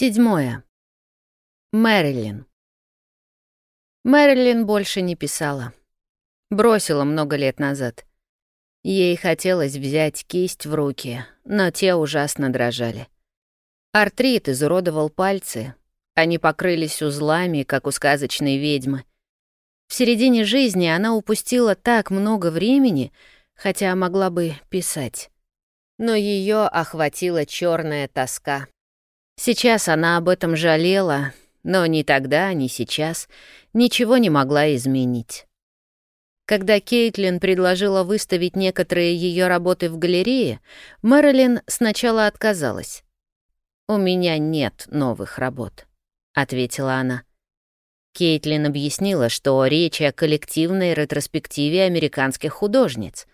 Седьмое. Мэрилин. Мэрилин больше не писала. Бросила много лет назад. Ей хотелось взять кисть в руки, но те ужасно дрожали. Артрит изуродовал пальцы, они покрылись узлами, как у сказочной ведьмы. В середине жизни она упустила так много времени, хотя могла бы писать. Но ее охватила черная тоска. Сейчас она об этом жалела, но ни тогда, ни сейчас ничего не могла изменить. Когда Кейтлин предложила выставить некоторые ее работы в галерее, Мэрилин сначала отказалась. «У меня нет новых работ», — ответила она. Кейтлин объяснила, что речь о коллективной ретроспективе американских художниц.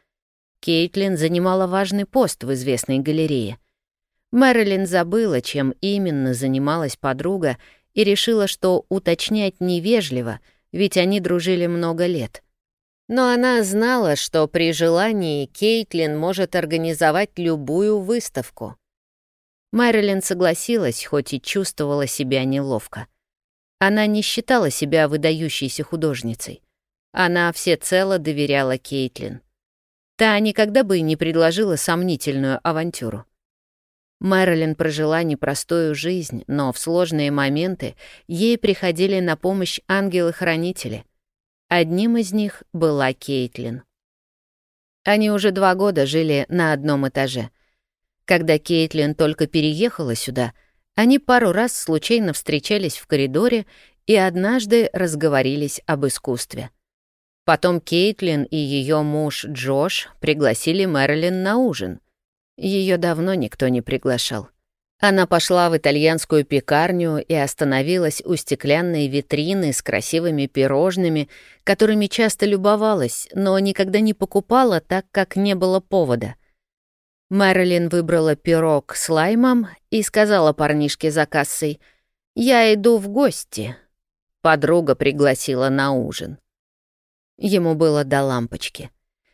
Кейтлин занимала важный пост в известной галерее. Мэрилин забыла, чем именно занималась подруга, и решила, что уточнять невежливо, ведь они дружили много лет. Но она знала, что при желании Кейтлин может организовать любую выставку. Мэрилин согласилась, хоть и чувствовала себя неловко. Она не считала себя выдающейся художницей. Она всецело доверяла Кейтлин. Та никогда бы не предложила сомнительную авантюру. Мэрилин прожила непростую жизнь, но в сложные моменты ей приходили на помощь ангелы-хранители. Одним из них была Кейтлин. Они уже два года жили на одном этаже. Когда Кейтлин только переехала сюда, они пару раз случайно встречались в коридоре и однажды разговорились об искусстве. Потом Кейтлин и ее муж Джош пригласили Мэрилин на ужин. Ее давно никто не приглашал. Она пошла в итальянскую пекарню и остановилась у стеклянной витрины с красивыми пирожными, которыми часто любовалась, но никогда не покупала, так как не было повода. Мэрилин выбрала пирог с лаймом и сказала парнишке за кассой «Я иду в гости». Подруга пригласила на ужин. Ему было до лампочки,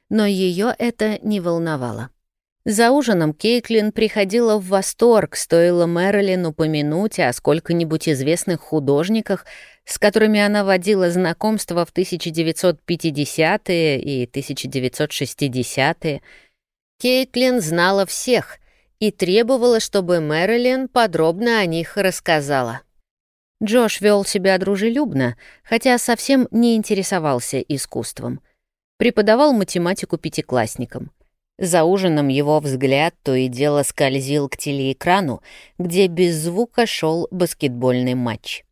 но ее это не волновало. За ужином Кейтлин приходила в восторг, стоило Мэрилин упомянуть о сколько-нибудь известных художниках, с которыми она водила знакомства в 1950-е и 1960-е. Кейтлин знала всех и требовала, чтобы Мэрилин подробно о них рассказала. Джош вел себя дружелюбно, хотя совсем не интересовался искусством. Преподавал математику пятиклассникам — за ужином его взгляд то и дело скользил к телеэкрану, где без звука шел баскетбольный матч.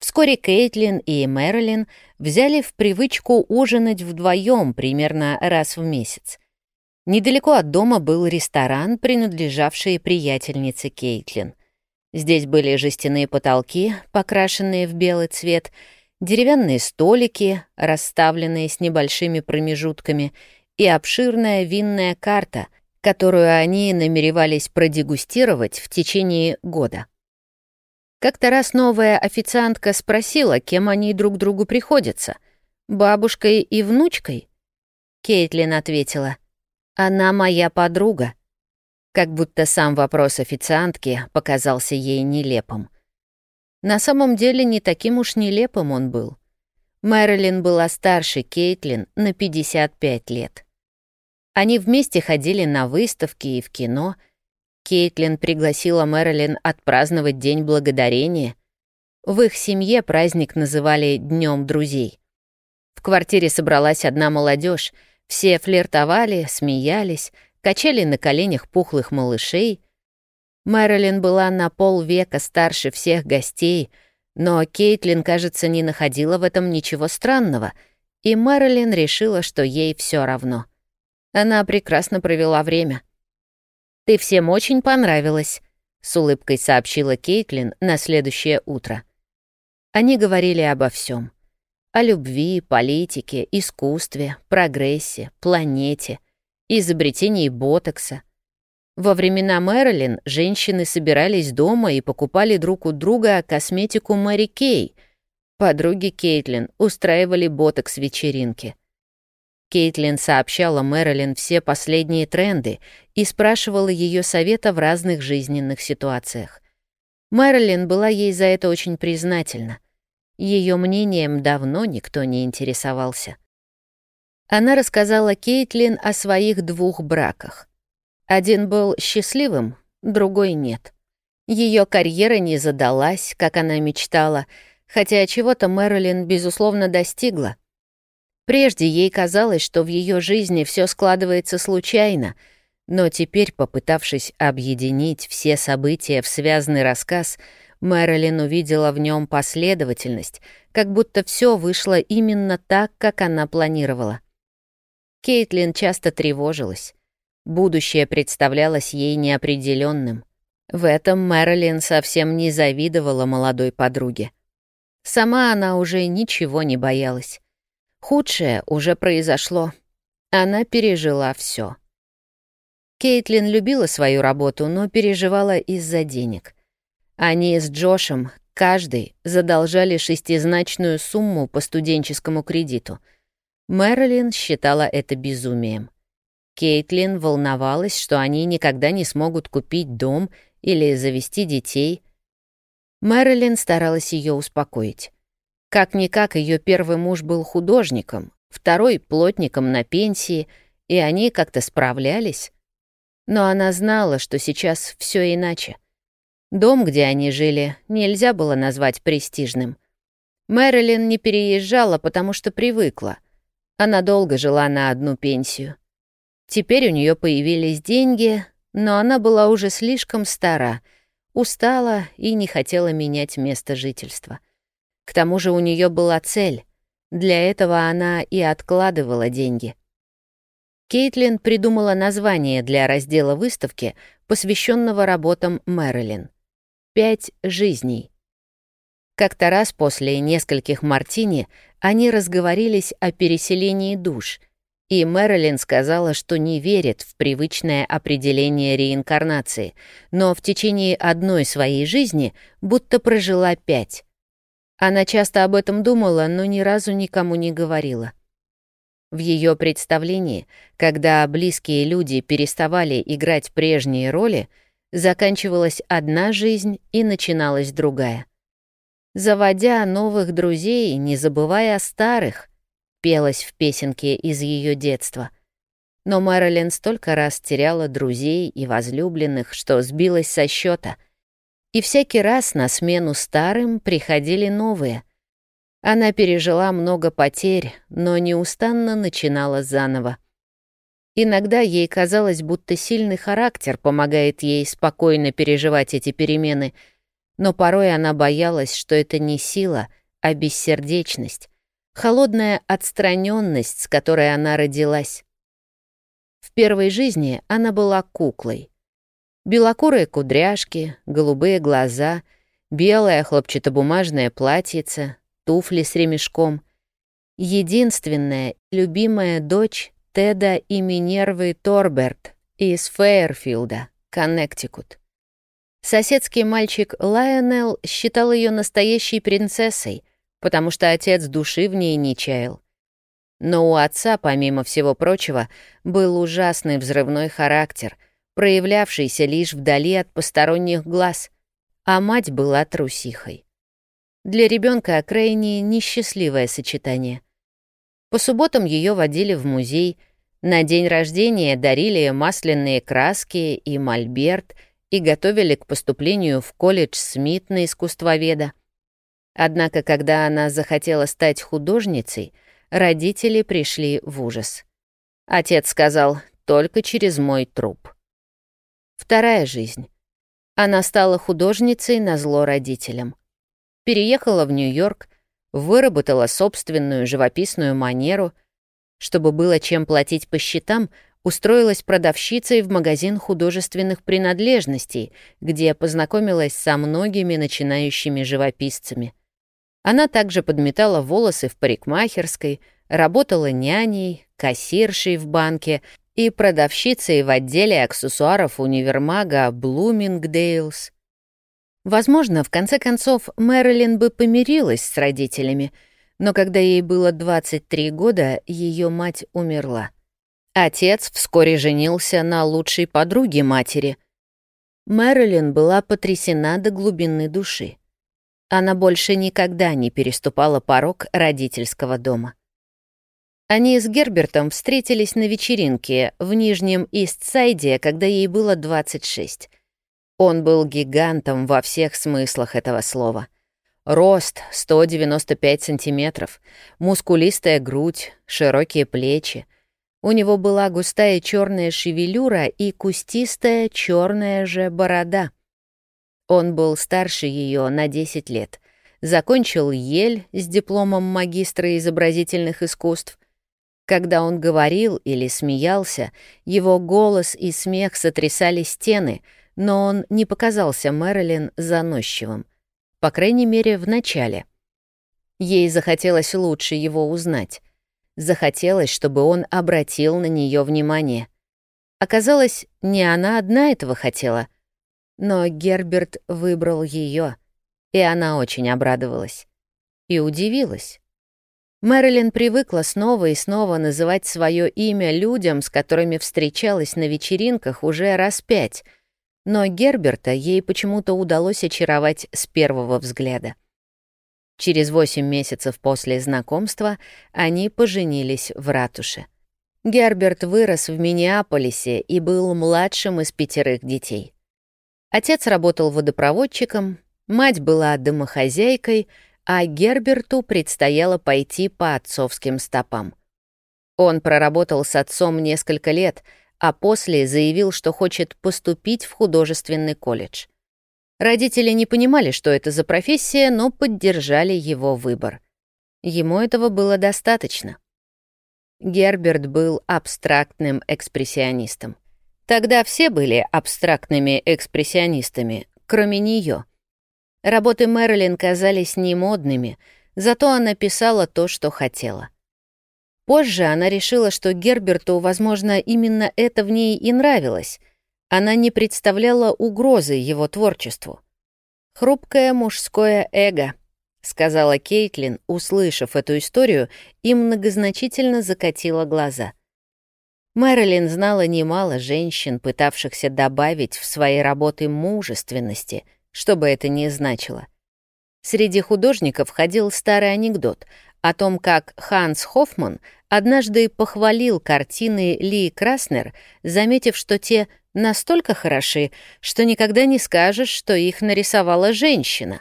Вскоре Кейтлин и Мэрилин взяли в привычку ужинать вдвоем примерно раз в месяц. Недалеко от дома был ресторан, принадлежавший приятельнице Кейтлин. Здесь были жестяные потолки, покрашенные в белый цвет, деревянные столики, расставленные с небольшими промежутками — и обширная винная карта, которую они намеревались продегустировать в течение года. Как-то раз новая официантка спросила, кем они друг другу приходятся — бабушкой и внучкой? Кейтлин ответила, «Она моя подруга», как будто сам вопрос официантки показался ей нелепым. На самом деле не таким уж нелепым он был. Мэрилин была старше Кейтлин на 55 лет. Они вместе ходили на выставки и в кино. Кейтлин пригласила Мэрилин отпраздновать День Благодарения. В их семье праздник называли Днем друзей. В квартире собралась одна молодежь. Все флиртовали, смеялись, качали на коленях пухлых малышей. Мэрилин была на полвека старше всех гостей, но Кейтлин, кажется, не находила в этом ничего странного, и Мэрилин решила, что ей все равно — она прекрасно провела время. «Ты всем очень понравилась», — с улыбкой сообщила Кейтлин на следующее утро. Они говорили обо всем: О любви, политике, искусстве, прогрессе, планете, изобретении ботокса. Во времена Мэрилин женщины собирались дома и покупали друг у друга косметику Мэри Кей. Подруги Кейтлин устраивали ботокс-вечеринки — Кейтлин сообщала Мэрилин все последние тренды и спрашивала ее совета в разных жизненных ситуациях. Мэрилин была ей за это очень признательна. Ее мнением давно никто не интересовался. Она рассказала Кейтлин о своих двух браках. Один был счастливым, другой нет. Ее карьера не задалась, как она мечтала, хотя чего-то Мэрилин, безусловно, достигла. Прежде ей казалось, что в ее жизни все складывается случайно, но теперь, попытавшись объединить все события в связанный рассказ, Мэрилин увидела в нем последовательность, как будто все вышло именно так, как она планировала. Кейтлин часто тревожилась. Будущее представлялось ей неопределенным. В этом Мэрилин совсем не завидовала молодой подруге. Сама она уже ничего не боялась. Худшее уже произошло. Она пережила все. Кейтлин любила свою работу, но переживала из-за денег. Они с Джошем каждый задолжали шестизначную сумму по студенческому кредиту. Мэрилин считала это безумием. Кейтлин волновалась, что они никогда не смогут купить дом или завести детей. Мэрилин старалась ее успокоить. Как-никак ее первый муж был художником, второй — плотником на пенсии, и они как-то справлялись. Но она знала, что сейчас все иначе. Дом, где они жили, нельзя было назвать престижным. Мэрилин не переезжала, потому что привыкла. Она долго жила на одну пенсию. Теперь у нее появились деньги, но она была уже слишком стара, устала и не хотела менять место жительства. К тому же у нее была цель. Для этого она и откладывала деньги. Кейтлин придумала название для раздела выставки, посвященного работам Мэрилин. «Пять жизней». Как-то раз после нескольких мартини они разговорились о переселении душ, и Мэрилин сказала, что не верит в привычное определение реинкарнации, но в течение одной своей жизни будто прожила пять. Она часто об этом думала, но ни разу никому не говорила. В ее представлении, когда близкие люди переставали играть прежние роли, заканчивалась одна жизнь и начиналась другая. Заводя новых друзей, не забывая о старых, пелось в песенке из ее детства. Но Мэрилин столько раз теряла друзей и возлюбленных, что сбилась со счета — и всякий раз на смену старым приходили новые. Она пережила много потерь, но неустанно начинала заново. Иногда ей казалось, будто сильный характер помогает ей спокойно переживать эти перемены, но порой она боялась, что это не сила, а бессердечность, холодная отстраненность, с которой она родилась. В первой жизни она была куклой — Белокурые кудряшки, голубые глаза, белое хлопчатобумажное платьице, туфли с ремешком. Единственная любимая дочь Теда и Минервы Торберт из Фейерфилда, Коннектикут. Соседский мальчик Лайонел считал ее настоящей принцессой, потому что отец души в ней не чаял. Но у отца, помимо всего прочего, был ужасный взрывной характер — проявлявшийся лишь вдали от посторонних глаз, а мать была трусихой. Для ребенка крайне несчастливое сочетание. По субботам ее водили в музей, на день рождения дарили масляные краски и мольберт и готовили к поступлению в колледж Смит на искусствоведа. Однако, когда она захотела стать художницей, родители пришли в ужас. Отец сказал «только через мой труп». Вторая жизнь. Она стала художницей на зло родителям. Переехала в Нью-Йорк, выработала собственную живописную манеру. Чтобы было чем платить по счетам, устроилась продавщицей в магазин художественных принадлежностей, где познакомилась со многими начинающими живописцами. Она также подметала волосы в парикмахерской, работала няней, кассиршей в банке и продавщицей в отделе аксессуаров универмага Блумингдейлс. Возможно, в конце концов, Мэрилин бы помирилась с родителями, но когда ей было 23 года, ее мать умерла. Отец вскоре женился на лучшей подруге матери. Мэрилин была потрясена до глубины души. Она больше никогда не переступала порог родительского дома. Они с Гербертом встретились на вечеринке в Нижнем Ист-Сайде, когда ей было 26. Он был гигантом во всех смыслах этого слова. Рост 195 сантиметров, мускулистая грудь, широкие плечи. У него была густая черная шевелюра и кустистая черная же борода. Он был старше ее на 10 лет. Закончил Ель с дипломом магистра изобразительных искусств. Когда он говорил или смеялся, его голос и смех сотрясали стены, но он не показался Мэрилин заносчивым. По крайней мере, в начале. Ей захотелось лучше его узнать. Захотелось, чтобы он обратил на нее внимание. Оказалось, не она одна этого хотела. Но Герберт выбрал ее, и она очень обрадовалась. И удивилась. Мэрилин привыкла снова и снова называть свое имя людям, с которыми встречалась на вечеринках уже раз пять, но Герберта ей почему-то удалось очаровать с первого взгляда. Через восемь месяцев после знакомства они поженились в ратуше. Герберт вырос в Миннеаполисе и был младшим из пятерых детей. Отец работал водопроводчиком, мать была домохозяйкой — а Герберту предстояло пойти по отцовским стопам. Он проработал с отцом несколько лет, а после заявил, что хочет поступить в художественный колледж. Родители не понимали, что это за профессия, но поддержали его выбор. Ему этого было достаточно. Герберт был абстрактным экспрессионистом. Тогда все были абстрактными экспрессионистами, кроме нее — Работы Мэрилин казались немодными, зато она писала то, что хотела. Позже она решила, что Герберту, возможно, именно это в ней и нравилось. Она не представляла угрозы его творчеству. «Хрупкое мужское эго», — сказала Кейтлин, услышав эту историю, и многозначительно закатила глаза. Мэрилин знала немало женщин, пытавшихся добавить в свои работы мужественности — что бы это ни значило. Среди художников ходил старый анекдот о том, как Ханс Хоффман однажды похвалил картины Ли Краснер, заметив, что те настолько хороши, что никогда не скажешь, что их нарисовала женщина.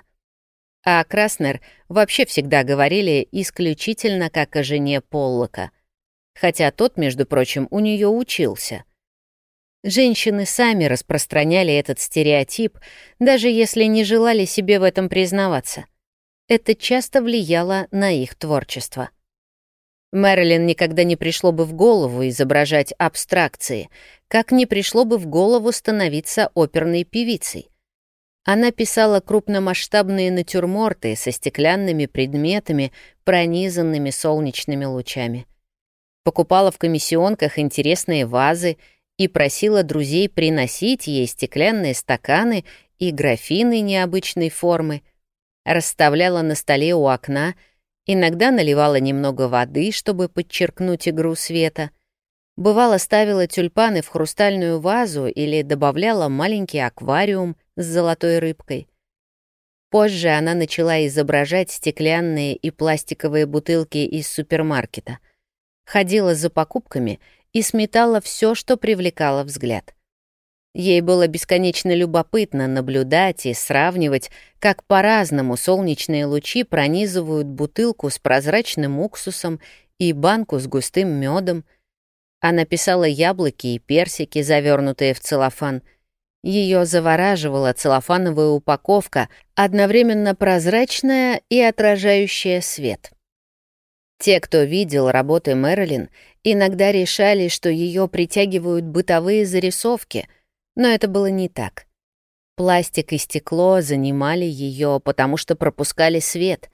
А Краснер вообще всегда говорили исключительно как о жене Поллока, хотя тот, между прочим, у нее учился — Женщины сами распространяли этот стереотип, даже если не желали себе в этом признаваться. Это часто влияло на их творчество. Мэрилин никогда не пришло бы в голову изображать абстракции, как не пришло бы в голову становиться оперной певицей. Она писала крупномасштабные натюрморты со стеклянными предметами, пронизанными солнечными лучами. Покупала в комиссионках интересные вазы — и просила друзей приносить ей стеклянные стаканы и графины необычной формы, расставляла на столе у окна, иногда наливала немного воды, чтобы подчеркнуть игру света, бывало ставила тюльпаны в хрустальную вазу или добавляла маленький аквариум с золотой рыбкой. Позже она начала изображать стеклянные и пластиковые бутылки из супермаркета. Ходила за покупками и сметала все, что привлекало взгляд. Ей было бесконечно любопытно наблюдать и сравнивать, как по-разному солнечные лучи пронизывают бутылку с прозрачным уксусом и банку с густым медом. Она писала яблоки и персики, завернутые в целлофан. Ее завораживала целлофановая упаковка, одновременно прозрачная и отражающая свет. Те, кто видел работы Мэрилин, иногда решали, что ее притягивают бытовые зарисовки, но это было не так. Пластик и стекло занимали ее, потому что пропускали свет.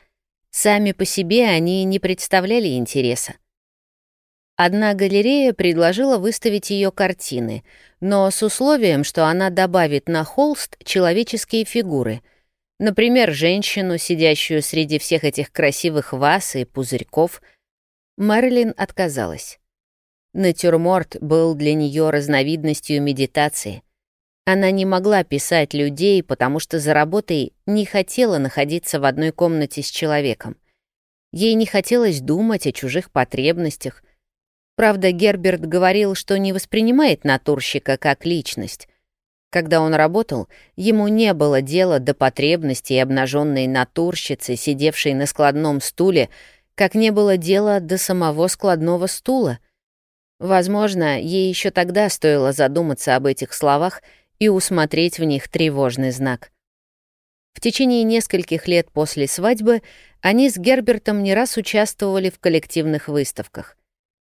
Сами по себе они не представляли интереса. Одна галерея предложила выставить ее картины, но с условием, что она добавит на холст человеческие фигуры — Например, женщину, сидящую среди всех этих красивых ваз и пузырьков. Мэрилин отказалась. Натюрморт был для нее разновидностью медитации. Она не могла писать людей, потому что за работой не хотела находиться в одной комнате с человеком. Ей не хотелось думать о чужих потребностях. Правда, Герберт говорил, что не воспринимает натурщика как личность. Когда он работал, ему не было дела до потребностей обнаженной натурщицы, сидевшей на складном стуле, как не было дела до самого складного стула. Возможно, ей еще тогда стоило задуматься об этих словах и усмотреть в них тревожный знак. В течение нескольких лет после свадьбы они с Гербертом не раз участвовали в коллективных выставках.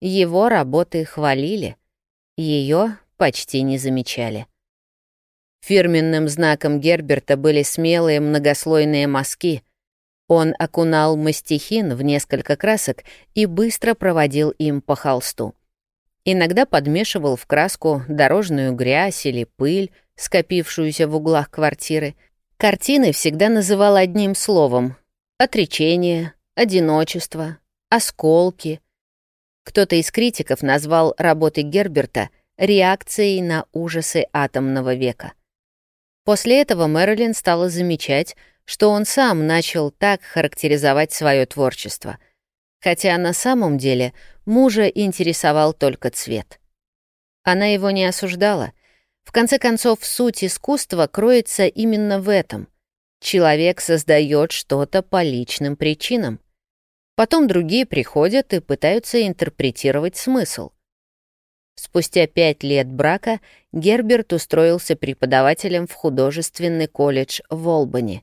Его работы хвалили, ее почти не замечали. Фирменным знаком Герберта были смелые многослойные мазки. Он окунал мастихин в несколько красок и быстро проводил им по холсту. Иногда подмешивал в краску дорожную грязь или пыль, скопившуюся в углах квартиры. Картины всегда называл одним словом — отречение, одиночество, осколки. Кто-то из критиков назвал работы Герберта реакцией на ужасы атомного века. После этого Мэрилин стала замечать, что он сам начал так характеризовать свое творчество, хотя на самом деле мужа интересовал только цвет. Она его не осуждала. В конце концов, суть искусства кроется именно в этом. Человек создает что-то по личным причинам. Потом другие приходят и пытаются интерпретировать смысл — Спустя пять лет брака Герберт устроился преподавателем в художественный колледж в Олбани.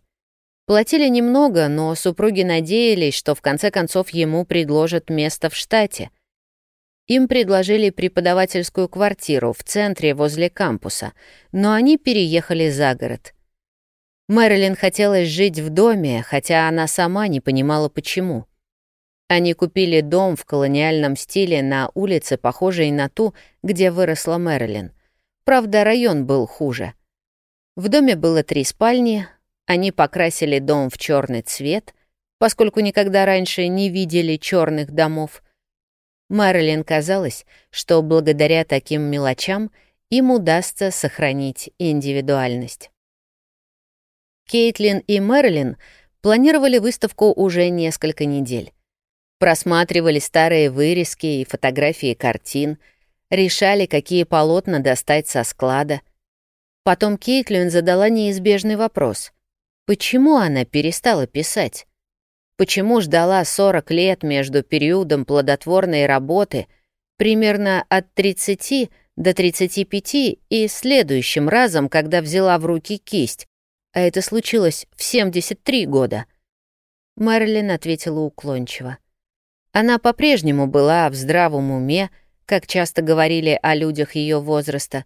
Платили немного, но супруги надеялись, что в конце концов ему предложат место в штате. Им предложили преподавательскую квартиру в центре возле кампуса, но они переехали за город. Мэрилин хотелось жить в доме, хотя она сама не понимала, почему. Они купили дом в колониальном стиле на улице, похожей на ту, где выросла Мэрилин. Правда, район был хуже. В доме было три спальни, они покрасили дом в черный цвет, поскольку никогда раньше не видели черных домов. Мэрилин казалось, что благодаря таким мелочам им удастся сохранить индивидуальность. Кейтлин и Мэрилин планировали выставку уже несколько недель. Просматривали старые вырезки и фотографии картин, решали, какие полотна достать со склада. Потом Кейтлин задала неизбежный вопрос. Почему она перестала писать? Почему ждала 40 лет между периодом плодотворной работы, примерно от 30 до 35 и следующим разом, когда взяла в руки кисть, а это случилось в 73 года? Мэрилин ответила уклончиво. Она по-прежнему была в здравом уме, как часто говорили о людях ее возраста,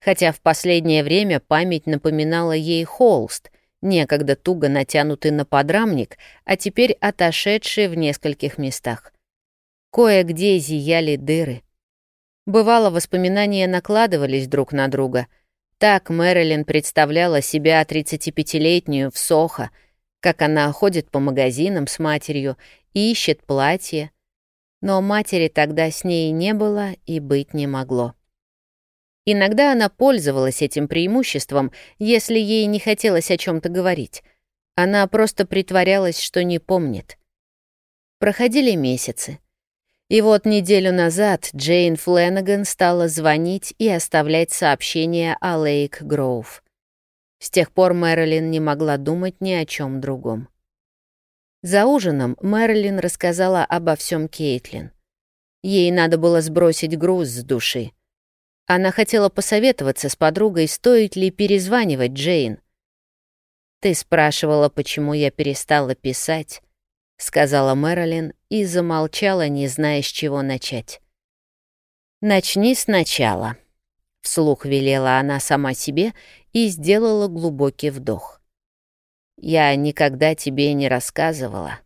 хотя в последнее время память напоминала ей холст, некогда туго натянутый на подрамник, а теперь отошедший в нескольких местах. Кое-где зияли дыры. Бывало, воспоминания накладывались друг на друга. Так Мэрилин представляла себя 35-летнюю в Сохо, как она ходит по магазинам с матерью ищет платье. Но матери тогда с ней не было и быть не могло. Иногда она пользовалась этим преимуществом, если ей не хотелось о чем то говорить. Она просто притворялась, что не помнит. Проходили месяцы. И вот неделю назад Джейн Фленнеган стала звонить и оставлять сообщения о Лейк Гроув. С тех пор Мэрилин не могла думать ни о чем другом. За ужином Мэрилин рассказала обо всем Кейтлин. Ей надо было сбросить груз с души. Она хотела посоветоваться с подругой, стоит ли перезванивать Джейн. «Ты спрашивала, почему я перестала писать», — сказала Мэрилин и замолчала, не зная, с чего начать. «Начни сначала», — вслух велела она сама себе и сделала глубокий вдох. Я никогда тебе не рассказывала.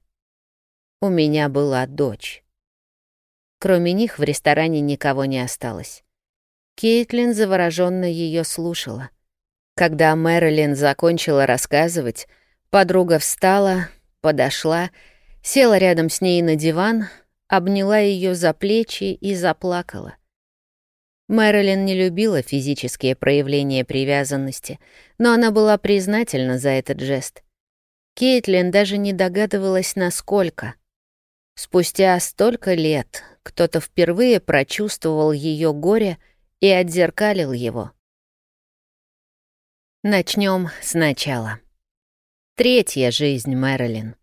У меня была дочь. Кроме них в ресторане никого не осталось. Кейтлин завороженно ее слушала. Когда Мэрилин закончила рассказывать, подруга встала, подошла, села рядом с ней на диван, обняла ее за плечи и заплакала. Мэрилин не любила физические проявления привязанности, но она была признательна за этот жест. Кейтлин даже не догадывалась, насколько. Спустя столько лет кто-то впервые прочувствовал ее горе и отзеркалил его. Начнем сначала. Третья жизнь Мэрилин.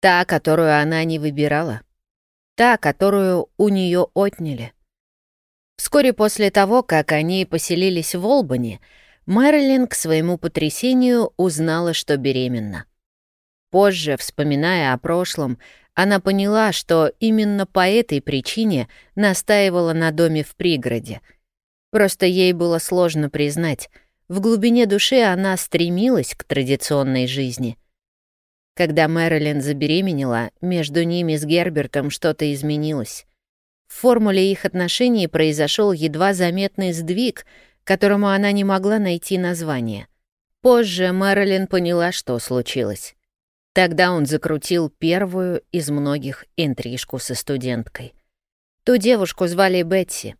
Та, которую она не выбирала. Та, которую у нее отняли. Вскоре после того, как они поселились в Олбани, Мэрилин к своему потрясению узнала, что беременна. Позже, вспоминая о прошлом, она поняла, что именно по этой причине настаивала на доме в пригороде. Просто ей было сложно признать, в глубине души она стремилась к традиционной жизни. Когда Мэрилин забеременела, между ними с Гербертом что-то изменилось. В формуле их отношений произошел едва заметный сдвиг, которому она не могла найти название. Позже Мэрилин поняла, что случилось. Тогда он закрутил первую из многих интрижку со студенткой. Ту девушку звали Бетси.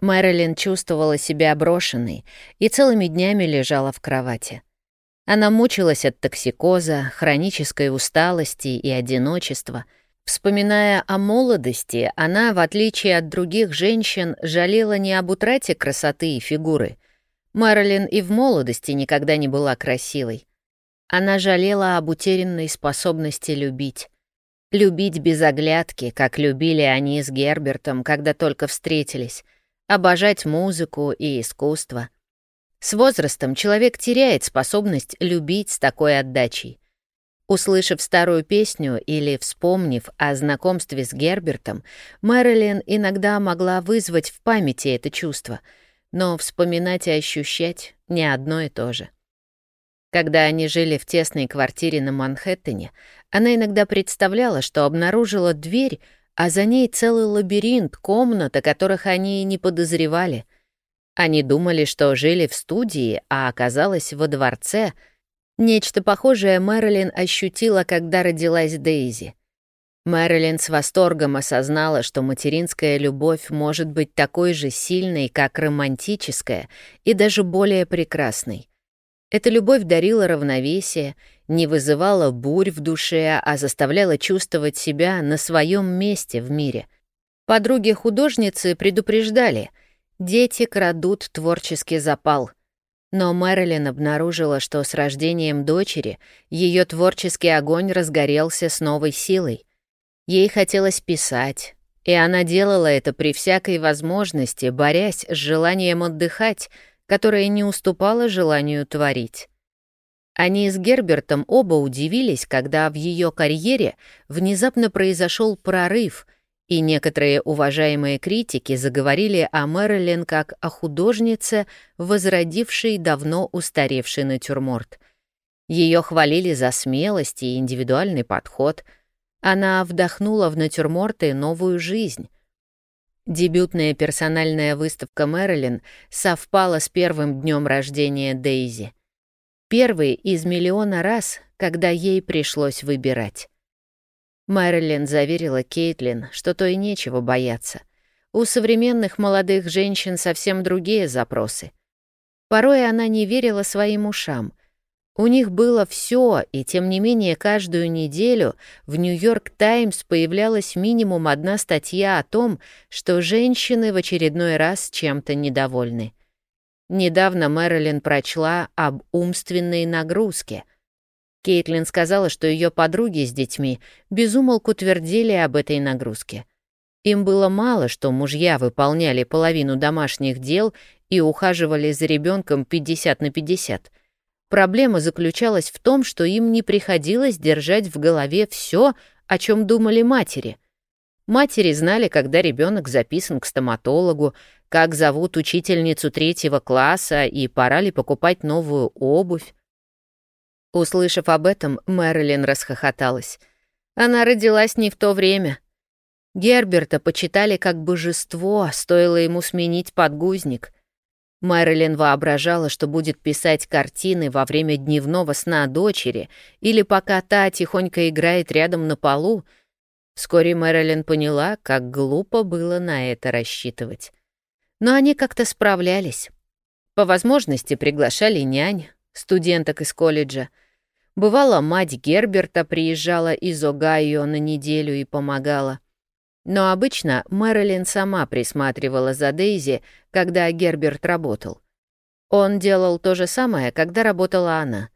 Мэрилин чувствовала себя брошенной и целыми днями лежала в кровати. Она мучилась от токсикоза, хронической усталости и одиночества — Вспоминая о молодости, она, в отличие от других женщин, жалела не об утрате красоты и фигуры. Мэрилин и в молодости никогда не была красивой. Она жалела об утерянной способности любить. Любить без оглядки, как любили они с Гербертом, когда только встретились. Обожать музыку и искусство. С возрастом человек теряет способность любить с такой отдачей. Услышав старую песню или вспомнив о знакомстве с Гербертом, Мэрилин иногда могла вызвать в памяти это чувство, но вспоминать и ощущать — не одно и то же. Когда они жили в тесной квартире на Манхэттене, она иногда представляла, что обнаружила дверь, а за ней целый лабиринт комнат, о которых они и не подозревали. Они думали, что жили в студии, а оказалось во дворце — Нечто похожее Мэрилин ощутила, когда родилась Дейзи. Мэрилин с восторгом осознала, что материнская любовь может быть такой же сильной, как романтическая, и даже более прекрасной. Эта любовь дарила равновесие, не вызывала бурь в душе, а заставляла чувствовать себя на своем месте в мире. Подруги художницы предупреждали — дети крадут творческий запал — но Мэрилин обнаружила, что с рождением дочери ее творческий огонь разгорелся с новой силой. Ей хотелось писать, и она делала это при всякой возможности, борясь с желанием отдыхать, которое не уступало желанию творить. Они с Гербертом оба удивились, когда в ее карьере внезапно произошел прорыв — и некоторые уважаемые критики заговорили о Мэрилин как о художнице, возродившей давно устаревший натюрморт. Ее хвалили за смелость и индивидуальный подход. Она вдохнула в натюрморты новую жизнь. Дебютная персональная выставка Мэрилин совпала с первым днем рождения Дейзи. Первый из миллиона раз, когда ей пришлось выбирать. Мэрилин заверила Кейтлин, что то и нечего бояться. У современных молодых женщин совсем другие запросы. Порой она не верила своим ушам. У них было все, и тем не менее каждую неделю в «Нью-Йорк Таймс» появлялась минимум одна статья о том, что женщины в очередной раз чем-то недовольны. Недавно Мэрилин прочла об умственной нагрузке — Кейтлин сказала, что ее подруги с детьми безумолку твердили об этой нагрузке. Им было мало, что мужья выполняли половину домашних дел и ухаживали за ребенком 50 на 50. Проблема заключалась в том, что им не приходилось держать в голове все, о чем думали матери. Матери знали, когда ребенок записан к стоматологу, как зовут учительницу третьего класса и пора ли покупать новую обувь. Услышав об этом, Мэрилин расхохоталась. Она родилась не в то время. Герберта почитали как божество, стоило ему сменить подгузник. Мэрилин воображала, что будет писать картины во время дневного сна дочери или пока та тихонько играет рядом на полу. Вскоре Мэрилин поняла, как глупо было на это рассчитывать. Но они как-то справлялись. По возможности приглашали нянь, студенток из колледжа. Бывало, мать Герберта приезжала из Огайо на неделю и помогала. Но обычно Мэрилин сама присматривала за Дейзи, когда Герберт работал. Он делал то же самое, когда работала она.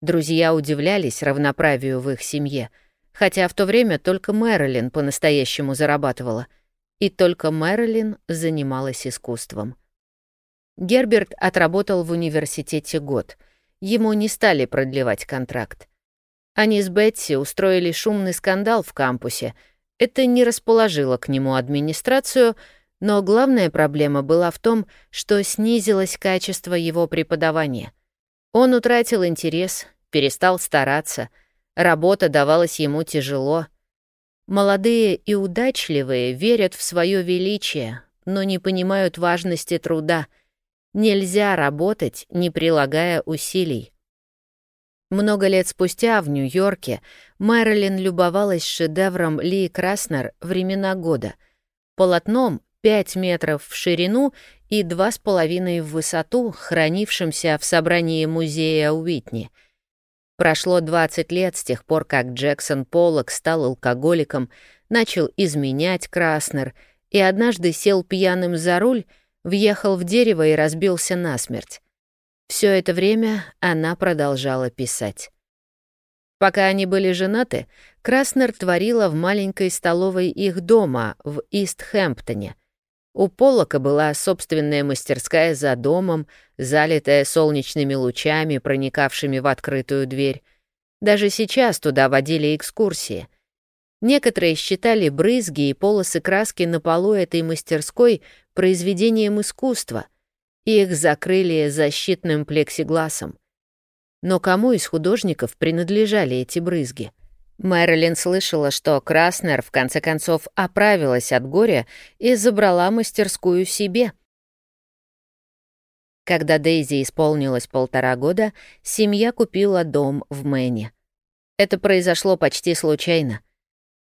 Друзья удивлялись равноправию в их семье, хотя в то время только Мэрилин по-настоящему зарабатывала, и только Мэрилин занималась искусством. Герберт отработал в университете год. Ему не стали продлевать контракт. Они с Бетси устроили шумный скандал в кампусе. Это не расположило к нему администрацию, но главная проблема была в том, что снизилось качество его преподавания. Он утратил интерес, перестал стараться, работа давалась ему тяжело. Молодые и удачливые верят в свое величие, но не понимают важности труда — Нельзя работать, не прилагая усилий. Много лет спустя в Нью-Йорке Мэрилин любовалась шедевром Ли Краснер «Времена года», полотном 5 метров в ширину и 2,5 в высоту, хранившимся в собрании музея Уитни. Прошло 20 лет с тех пор, как Джексон Поллок стал алкоголиком, начал изменять Краснер и однажды сел пьяным за руль — въехал в дерево и разбился насмерть. Все это время она продолжала писать. Пока они были женаты, Краснер творила в маленькой столовой их дома в Ист-Хэмптоне. У Полока была собственная мастерская за домом, залитая солнечными лучами, проникавшими в открытую дверь. Даже сейчас туда водили экскурсии — Некоторые считали брызги и полосы краски на полу этой мастерской произведением искусства, и их закрыли защитным плексигласом. Но кому из художников принадлежали эти брызги? Мэрилин слышала, что Краснер в конце концов оправилась от горя и забрала мастерскую себе. Когда Дейзи исполнилось полтора года, семья купила дом в Мэне. Это произошло почти случайно.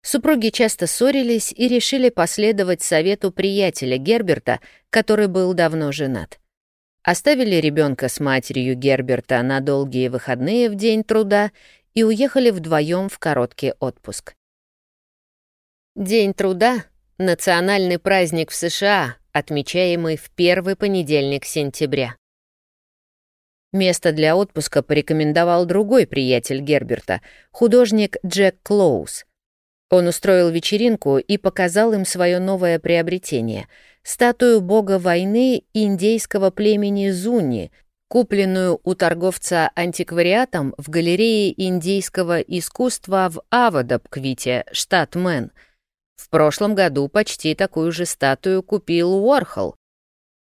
Супруги часто ссорились и решили последовать совету приятеля Герберта, который был давно женат. Оставили ребенка с матерью Герберта на долгие выходные в день труда и уехали вдвоем в короткий отпуск. День труда — национальный праздник в США, отмечаемый в первый понедельник сентября. Место для отпуска порекомендовал другой приятель Герберта, художник Джек Клоуз — он устроил вечеринку и показал им свое новое приобретение — статую бога войны индейского племени Зуни, купленную у торговца антиквариатом в галерее индейского искусства в Авадабквите, штат Мэн. В прошлом году почти такую же статую купил Уорхол.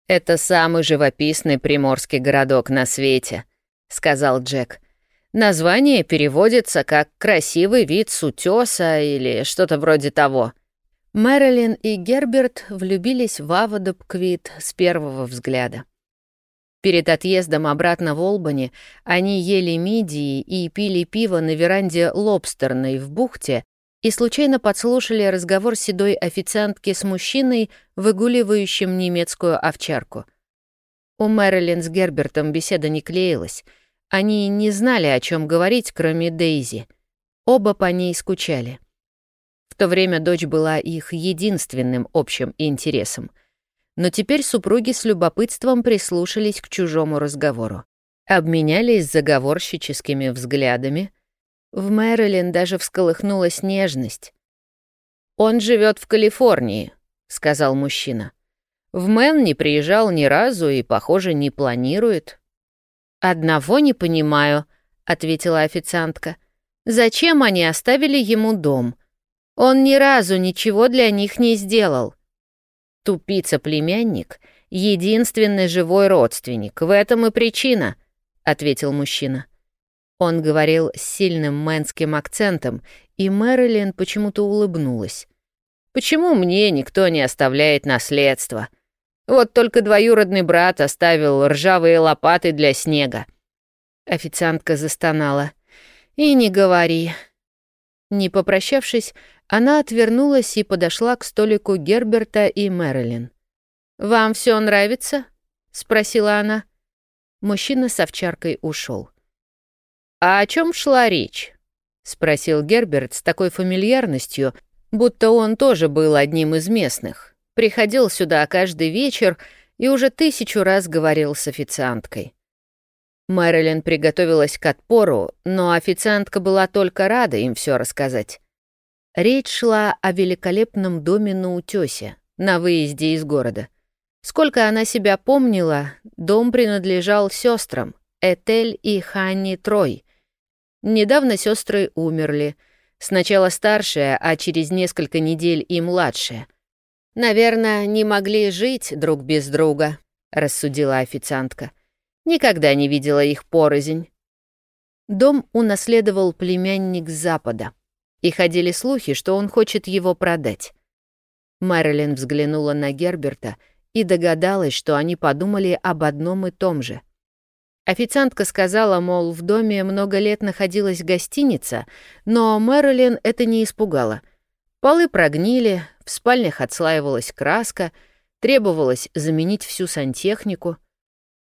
«Это самый живописный приморский городок на свете», — сказал Джек. Название переводится как «красивый вид с утёса» или что-то вроде того. Мэрилин и Герберт влюбились в Авадабквит с первого взгляда. Перед отъездом обратно в Олбани они ели мидии и пили пиво на веранде Лобстерной в бухте и случайно подслушали разговор седой официантки с мужчиной, выгуливающим немецкую овчарку. У Мэрилин с Гербертом беседа не клеилась — они не знали, о чем говорить, кроме Дейзи. Оба по ней скучали. В то время дочь была их единственным общим интересом. Но теперь супруги с любопытством прислушались к чужому разговору. Обменялись заговорщическими взглядами. В Мэрилин даже всколыхнулась нежность. «Он живет в Калифорнии», — сказал мужчина. «В Мэн не приезжал ни разу и, похоже, не планирует. «Одного не понимаю», — ответила официантка. «Зачем они оставили ему дом? Он ни разу ничего для них не сделал». «Тупица-племянник — единственный живой родственник, в этом и причина», — ответил мужчина. Он говорил с сильным мэнским акцентом, и Мэрилин почему-то улыбнулась. «Почему мне никто не оставляет наследство?» Вот только двоюродный брат оставил ржавые лопаты для снега. Официантка застонала. «И не говори». Не попрощавшись, она отвернулась и подошла к столику Герберта и Мэрилин. «Вам все нравится?» — спросила она. Мужчина с овчаркой ушел. «А о чем шла речь?» — спросил Герберт с такой фамильярностью, будто он тоже был одним из местных. Приходил сюда каждый вечер и уже тысячу раз говорил с официанткой. Мэрилин приготовилась к отпору, но официантка была только рада им все рассказать. Речь шла о великолепном доме на утёсе, на выезде из города. Сколько она себя помнила, дом принадлежал сестрам Этель и Ханни Трой. Недавно сестры умерли, сначала старшая, а через несколько недель и младшая. «Наверное, не могли жить друг без друга», — рассудила официантка. Никогда не видела их порознь. Дом унаследовал племянник Запада, и ходили слухи, что он хочет его продать. Мэрилин взглянула на Герберта и догадалась, что они подумали об одном и том же. Официантка сказала, мол, в доме много лет находилась гостиница, но Мэрилин это не испугало. Полы прогнили, в спальнях отслаивалась краска, требовалось заменить всю сантехнику —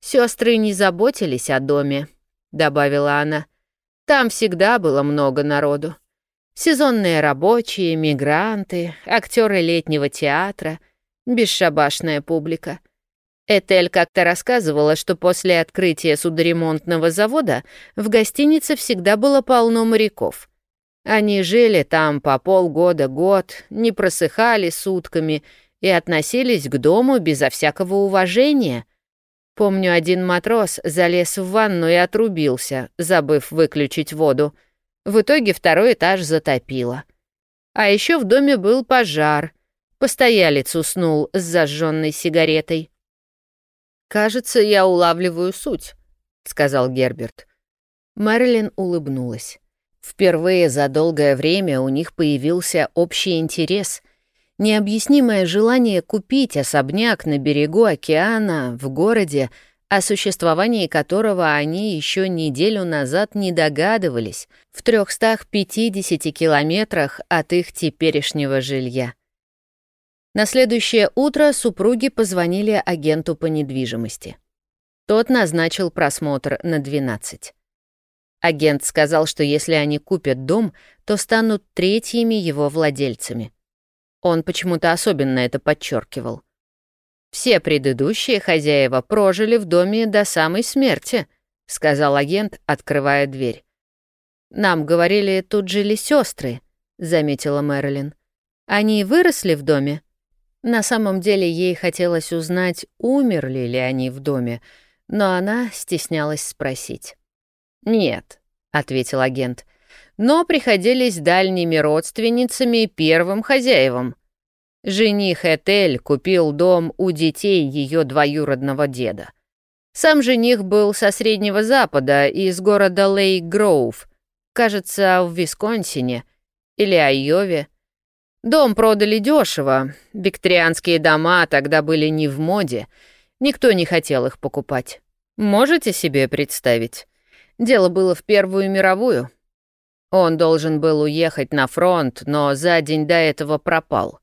Сестры не заботились о доме, добавила она. Там всегда было много народу. Сезонные рабочие, мигранты, актеры летнего театра, бесшабашная публика. Этель как-то рассказывала, что после открытия судоремонтного завода в гостинице всегда было полно моряков. Они жили там по полгода-год, не просыхали сутками и относились к дому безо всякого уважения — Помню, один матрос залез в ванну и отрубился, забыв выключить воду. В итоге второй этаж затопило. А еще в доме был пожар. Постоялец уснул с зажженной сигаретой. «Кажется, я улавливаю суть», — сказал Герберт. Мэрилин улыбнулась. Впервые за долгое время у них появился общий интерес — необъяснимое желание купить особняк на берегу океана, в городе, о существовании которого они еще неделю назад не догадывались, в 350 километрах от их теперешнего жилья. На следующее утро супруги позвонили агенту по недвижимости. Тот назначил просмотр на 12. Агент сказал, что если они купят дом, то станут третьими его владельцами. Он почему-то особенно это подчеркивал. «Все предыдущие хозяева прожили в доме до самой смерти», — сказал агент, открывая дверь. «Нам говорили, тут жили сестры, заметила Мэрилин. «Они выросли в доме?» На самом деле ей хотелось узнать, умерли ли они в доме, но она стеснялась спросить. «Нет», — ответил агент, но приходились дальними родственницами первым хозяевам. Жених Этель купил дом у детей ее двоюродного деда. Сам жених был со Среднего Запада, из города Лейк-Гроув, кажется, в Висконсине или Айове. Дом продали дешево, викторианские дома тогда были не в моде, никто не хотел их покупать. Можете себе представить? Дело было в Первую мировую. Он должен был уехать на фронт, но за день до этого пропал.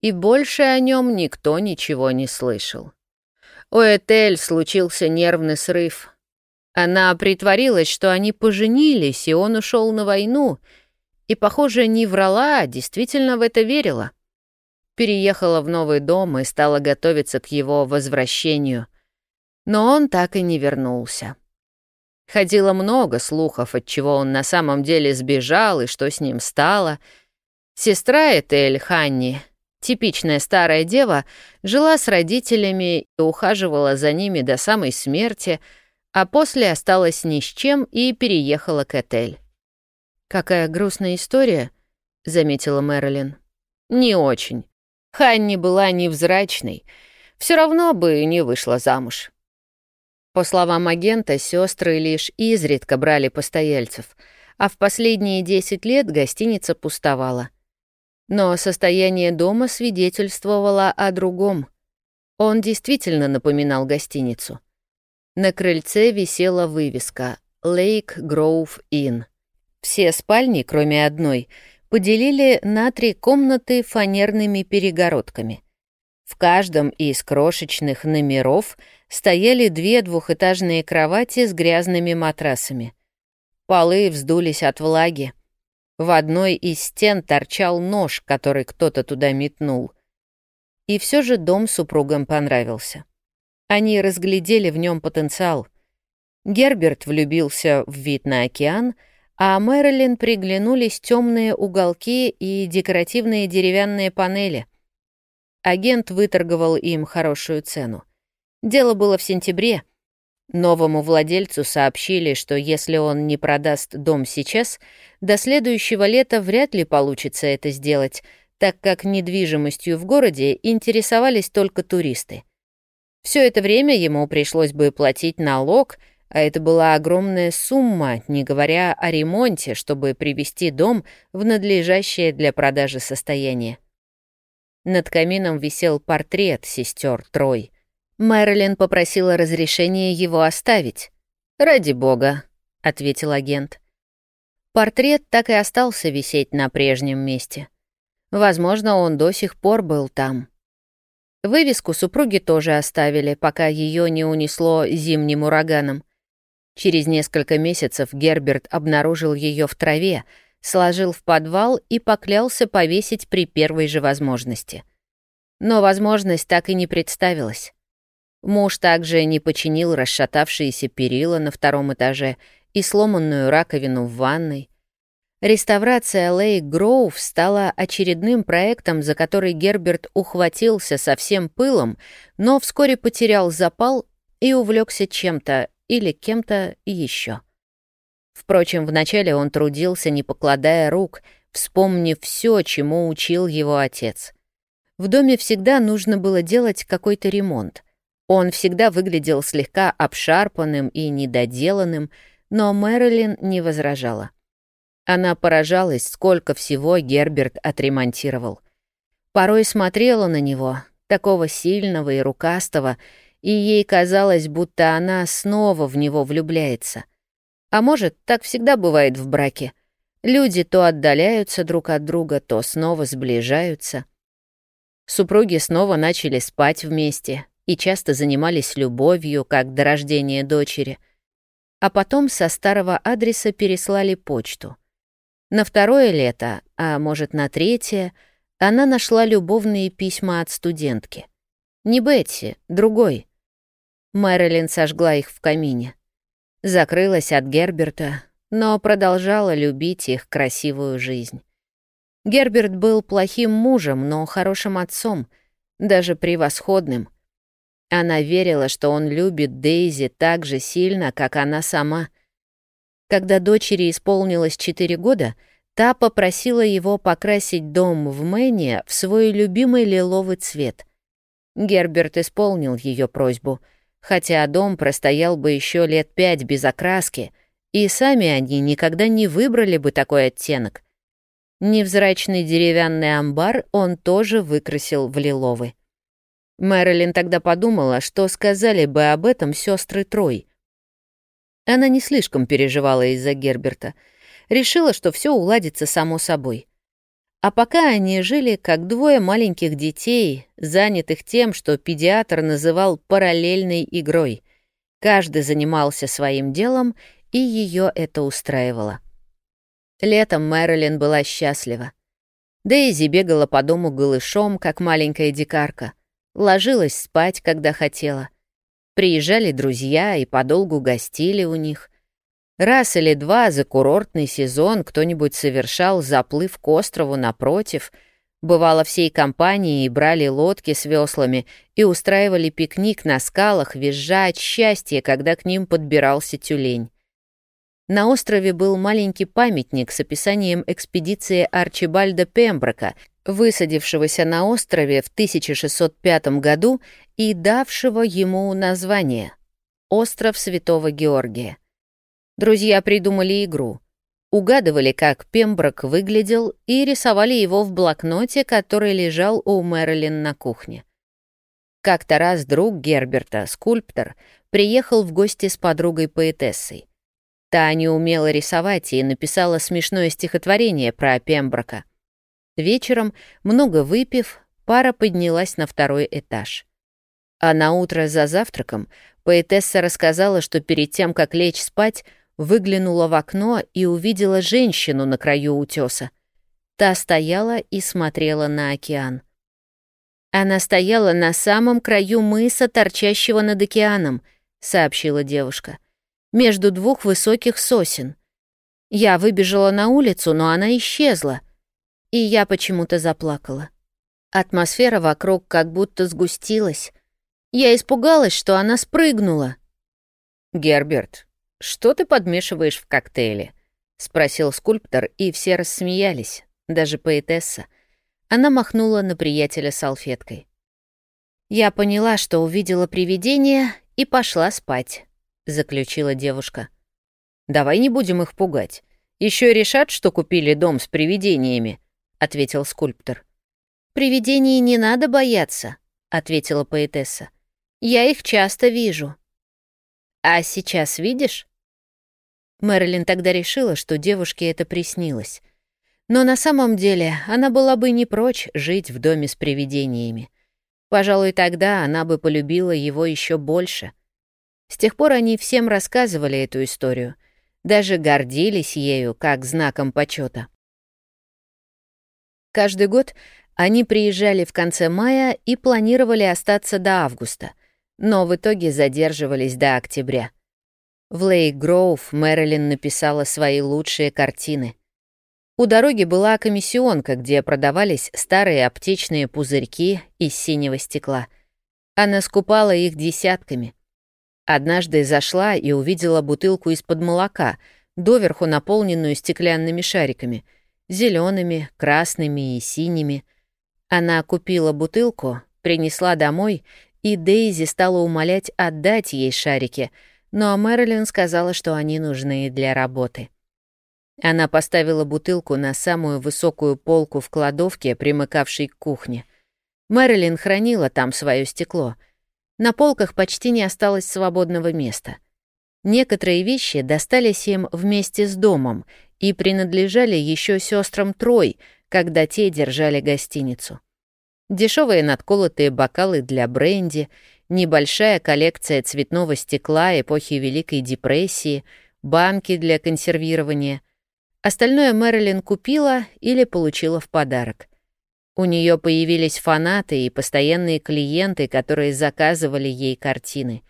И больше о нем никто ничего не слышал. У Этель случился нервный срыв. Она притворилась, что они поженились, и он ушел на войну, и, похоже, не врала, а действительно в это верила. Переехала в новый дом и стала готовиться к его возвращению. Но он так и не вернулся. Ходило много слухов, от чего он на самом деле сбежал и что с ним стало. Сестра Этель, Ханни, типичная старая дева, жила с родителями и ухаживала за ними до самой смерти, а после осталась ни с чем и переехала к Этель. «Какая грустная история», — заметила Мэрилин. «Не очень. Ханни была невзрачной. Все равно бы не вышла замуж. По словам агента, сестры лишь изредка брали постояльцев, а в последние 10 лет гостиница пустовала. Но состояние дома свидетельствовало о другом. Он действительно напоминал гостиницу. На крыльце висела вывеска «Lake Grove Inn». Все спальни, кроме одной, поделили на три комнаты фанерными перегородками — В каждом из крошечных номеров стояли две двухэтажные кровати с грязными матрасами. Полы вздулись от влаги. В одной из стен торчал нож, который кто-то туда метнул. И все же дом супругам понравился. Они разглядели в нем потенциал. Герберт влюбился в вид на океан, а Мэрилин приглянулись темные уголки и декоративные деревянные панели. Агент выторговал им хорошую цену. Дело было в сентябре. Новому владельцу сообщили, что если он не продаст дом сейчас, до следующего лета вряд ли получится это сделать, так как недвижимостью в городе интересовались только туристы. Все это время ему пришлось бы платить налог, а это была огромная сумма, не говоря о ремонте, чтобы привести дом в надлежащее для продажи состояние. Над камином висел портрет сестер Трой. Мэрилин попросила разрешения его оставить. «Ради бога», — ответил агент. Портрет так и остался висеть на прежнем месте. Возможно, он до сих пор был там. Вывеску супруги тоже оставили, пока ее не унесло зимним ураганом. Через несколько месяцев Герберт обнаружил ее в траве, сложил в подвал и поклялся повесить при первой же возможности. Но возможность так и не представилась. Муж также не починил расшатавшиеся перила на втором этаже и сломанную раковину в ванной. Реставрация Лейк Гроув стала очередным проектом, за который Герберт ухватился со всем пылом, но вскоре потерял запал и увлекся чем-то или кем-то еще. Впрочем, вначале он трудился, не покладая рук, вспомнив все, чему учил его отец. В доме всегда нужно было делать какой-то ремонт. Он всегда выглядел слегка обшарпанным и недоделанным, но Мэрилин не возражала. Она поражалась, сколько всего Герберт отремонтировал. Порой смотрела на него, такого сильного и рукастого, и ей казалось, будто она снова в него влюбляется. А может, так всегда бывает в браке. Люди то отдаляются друг от друга, то снова сближаются. Супруги снова начали спать вместе и часто занимались любовью, как до рождения дочери. А потом со старого адреса переслали почту. На второе лето, а может на третье, она нашла любовные письма от студентки. Не Бетси, другой. Мэрилин сожгла их в камине закрылась от Герберта, но продолжала любить их красивую жизнь. Герберт был плохим мужем, но хорошим отцом, даже превосходным. Она верила, что он любит Дейзи так же сильно, как она сама. Когда дочери исполнилось четыре года, та попросила его покрасить дом в Мэне в свой любимый лиловый цвет. Герберт исполнил ее просьбу — хотя дом простоял бы еще лет пять без окраски, и сами они никогда не выбрали бы такой оттенок. Невзрачный деревянный амбар он тоже выкрасил в лиловый. Мэрилин тогда подумала, что сказали бы об этом сестры Трой. Она не слишком переживала из-за Герберта, решила, что все уладится само собой. А пока они жили как двое маленьких детей, занятых тем, что педиатр называл параллельной игрой. Каждый занимался своим делом, и ее это устраивало. Летом Мэрилин была счастлива. Дейзи бегала по дому голышом, как маленькая дикарка. Ложилась спать, когда хотела. Приезжали друзья и подолгу гостили у них. Раз или два за курортный сезон кто-нибудь совершал заплыв к острову напротив, бывало всей компанией брали лодки с веслами и устраивали пикник на скалах, визжа от счастья, когда к ним подбирался тюлень. На острове был маленький памятник с описанием экспедиции Арчибальда Пемброка, высадившегося на острове в 1605 году и давшего ему название «Остров Святого Георгия». Друзья придумали игру. Угадывали, как Пемброк выглядел, и рисовали его в блокноте, который лежал у Мэрилин на кухне. Как-то раз друг Герберта, скульптор, приехал в гости с подругой-поэтессой. Та не умела рисовать и написала смешное стихотворение про Пемброка. Вечером, много выпив, пара поднялась на второй этаж. А на утро за завтраком поэтесса рассказала, что перед тем, как лечь спать, выглянула в окно и увидела женщину на краю утеса. Та стояла и смотрела на океан. «Она стояла на самом краю мыса, торчащего над океаном», — сообщила девушка. «Между двух высоких сосен. Я выбежала на улицу, но она исчезла. И я почему-то заплакала. Атмосфера вокруг как будто сгустилась. Я испугалась, что она спрыгнула. «Герберт, что ты подмешиваешь в коктейле?» — спросил скульптор, и все рассмеялись, даже поэтесса. Она махнула на приятеля салфеткой. «Я поняла, что увидела привидение и пошла спать», — заключила девушка. «Давай не будем их пугать. Еще решат, что купили дом с привидениями», — ответил скульптор. «Привидений не надо бояться», — ответила поэтесса. «Я их часто вижу». «А сейчас видишь?» Мэрилин тогда решила, что девушке это приснилось. Но на самом деле она была бы не прочь жить в доме с привидениями. Пожалуй, тогда она бы полюбила его еще больше. С тех пор они всем рассказывали эту историю, даже гордились ею как знаком почета. Каждый год они приезжали в конце мая и планировали остаться до августа, но в итоге задерживались до октября. В Лейк-Гроув Мэрилин написала свои лучшие картины. У дороги была комиссионка, где продавались старые аптечные пузырьки из синего стекла. Она скупала их десятками. Однажды зашла и увидела бутылку из-под молока, доверху наполненную стеклянными шариками, зелеными, красными и синими — она купила бутылку, принесла домой, и Дейзи стала умолять отдать ей шарики, но Мэрилин сказала, что они нужны для работы. Она поставила бутылку на самую высокую полку в кладовке, примыкавшей к кухне. Мэрилин хранила там свое стекло. На полках почти не осталось свободного места. Некоторые вещи достались им вместе с домом и принадлежали еще сестрам Трой — когда те держали гостиницу. Дешевые надколотые бокалы для бренди, небольшая коллекция цветного стекла эпохи Великой депрессии, банки для консервирования. Остальное Мэрилин купила или получила в подарок. У нее появились фанаты и постоянные клиенты, которые заказывали ей картины.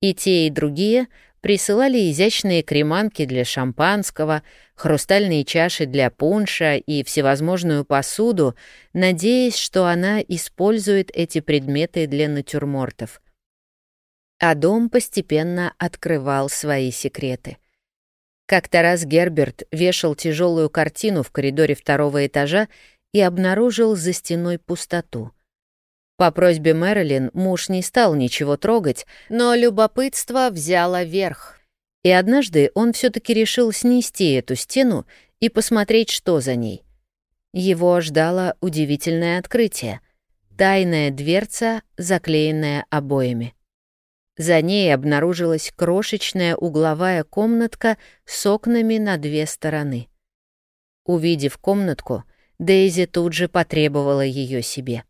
И те, и другие присылали изящные креманки для шампанского, хрустальные чаши для пунша и всевозможную посуду, надеясь, что она использует эти предметы для натюрмортов. А дом постепенно открывал свои секреты. Как-то раз Герберт вешал тяжелую картину в коридоре второго этажа и обнаружил за стеной пустоту — по просьбе Мэрилин муж не стал ничего трогать, но любопытство взяло верх. И однажды он все таки решил снести эту стену и посмотреть, что за ней. Его ждало удивительное открытие. Тайная дверца, заклеенная обоями. За ней обнаружилась крошечная угловая комнатка с окнами на две стороны. Увидев комнатку, Дейзи тут же потребовала ее себе.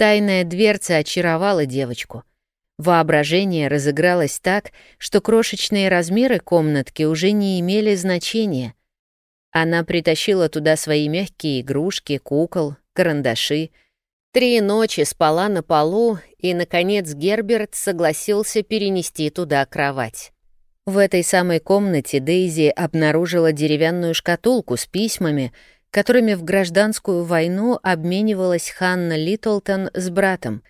Тайная дверца очаровала девочку. Воображение разыгралось так, что крошечные размеры комнатки уже не имели значения. Она притащила туда свои мягкие игрушки, кукол, карандаши. Три ночи спала на полу, и, наконец, Герберт согласился перенести туда кровать. В этой самой комнате Дейзи обнаружила деревянную шкатулку с письмами, которыми в гражданскую войну обменивалась Ханна Литлтон с братом.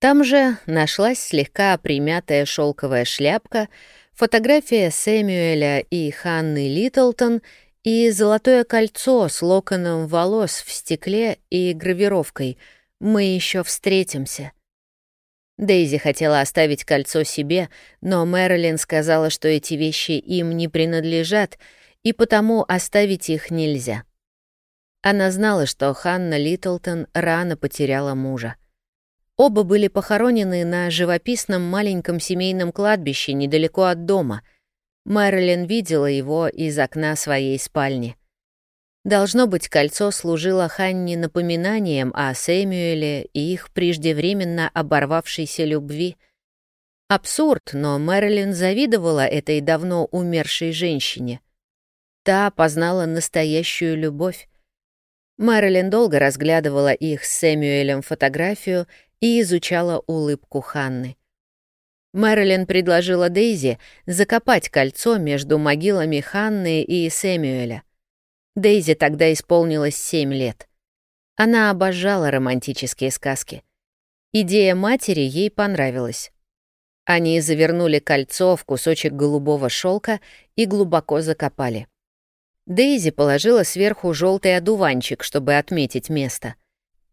Там же нашлась слегка примятая шелковая шляпка, фотография Сэмюэля и Ханны Литлтон и золотое кольцо с локоном волос в стекле и гравировкой «Мы еще встретимся». Дейзи хотела оставить кольцо себе, но Мэрилин сказала, что эти вещи им не принадлежат, и потому оставить их нельзя. Она знала, что Ханна Литлтон рано потеряла мужа. Оба были похоронены на живописном маленьком семейном кладбище недалеко от дома. Мэрилин видела его из окна своей спальни. Должно быть, кольцо служило Ханне напоминанием о Сэмюэле и их преждевременно оборвавшейся любви. Абсурд, но Мэрилин завидовала этой давно умершей женщине. Та познала настоящую любовь. Мэрилин долго разглядывала их с Сэмюэлем фотографию и изучала улыбку Ханны. Мэрилин предложила Дейзи закопать кольцо между могилами Ханны и Сэмюэля. Дейзи тогда исполнилось семь лет. Она обожала романтические сказки. Идея матери ей понравилась. Они завернули кольцо в кусочек голубого шелка и глубоко закопали. Дейзи положила сверху желтый одуванчик, чтобы отметить место.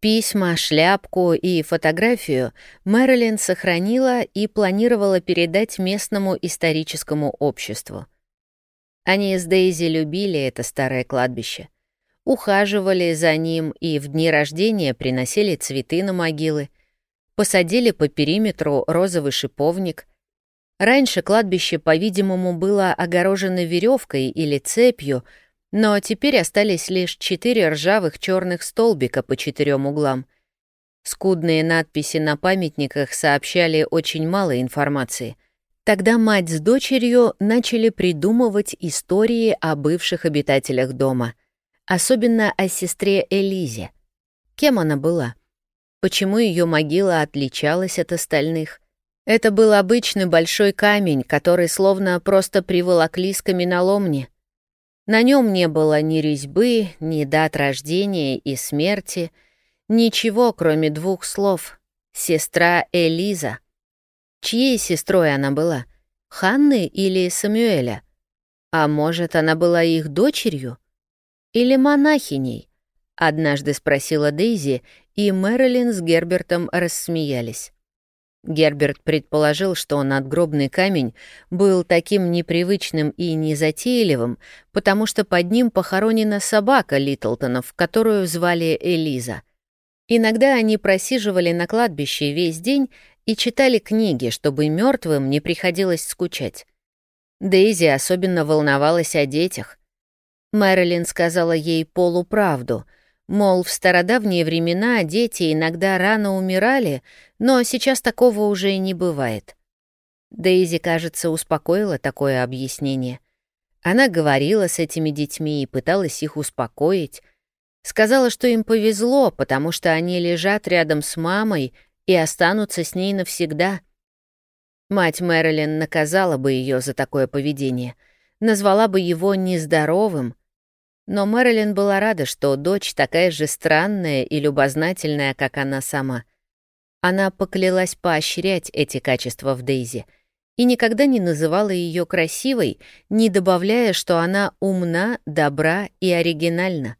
Письма, шляпку и фотографию Мэрилин сохранила и планировала передать местному историческому обществу. Они с Дейзи любили это старое кладбище. Ухаживали за ним и в дни рождения приносили цветы на могилы. Посадили по периметру розовый шиповник. Раньше кладбище, по-видимому, было огорожено веревкой или цепью — но теперь остались лишь четыре ржавых черных столбика по четырем углам. Скудные надписи на памятниках сообщали очень мало информации. Тогда мать с дочерью начали придумывать истории о бывших обитателях дома, особенно о сестре Элизе. Кем она была? Почему ее могила отличалась от остальных? Это был обычный большой камень, который словно просто приволокли с каменоломни. На нем не было ни резьбы, ни дат рождения и смерти, ничего, кроме двух слов «сестра Элиза». Чьей сестрой она была? Ханны или Самюэля? А может, она была их дочерью? Или монахиней? Однажды спросила Дейзи, и Мэрилин с Гербертом рассмеялись. Герберт предположил, что надгробный камень был таким непривычным и незатейливым, потому что под ним похоронена собака Литлтонов, которую звали Элиза. Иногда они просиживали на кладбище весь день и читали книги, чтобы мертвым не приходилось скучать. Дейзи особенно волновалась о детях. Мэрилин сказала ей полуправду — Мол, в стародавние времена дети иногда рано умирали, но сейчас такого уже и не бывает. Дейзи, кажется, успокоила такое объяснение. Она говорила с этими детьми и пыталась их успокоить. Сказала, что им повезло, потому что они лежат рядом с мамой и останутся с ней навсегда. Мать Мэрилин наказала бы ее за такое поведение, назвала бы его нездоровым — но Мэрилин была рада, что дочь такая же странная и любознательная, как она сама. Она поклялась поощрять эти качества в Дейзи и никогда не называла ее красивой, не добавляя, что она умна, добра и оригинальна.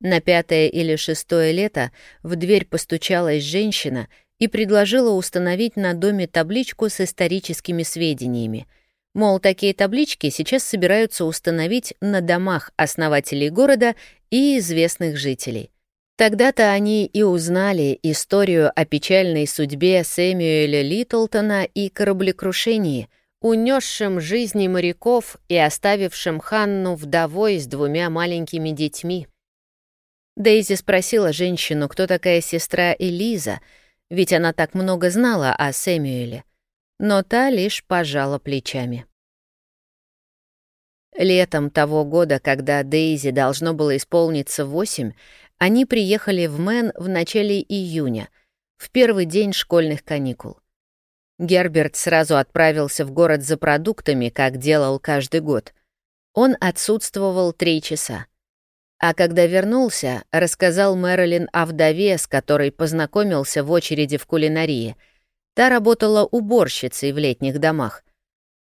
На пятое или шестое лето в дверь постучалась женщина и предложила установить на доме табличку с историческими сведениями — Мол, такие таблички сейчас собираются установить на домах основателей города и известных жителей. Тогда-то они и узнали историю о печальной судьбе Сэмюэля Литлтона и кораблекрушении, унесшем жизни моряков и оставившем Ханну вдовой с двумя маленькими детьми. Дейзи спросила женщину, кто такая сестра Элиза, ведь она так много знала о Сэмюэле но та лишь пожала плечами. Летом того года, когда Дейзи должно было исполниться восемь, они приехали в Мэн в начале июня, в первый день школьных каникул. Герберт сразу отправился в город за продуктами, как делал каждый год. Он отсутствовал три часа. А когда вернулся, рассказал Мэрилин о вдове, с которой познакомился в очереди в кулинарии — Та работала уборщицей в летних домах.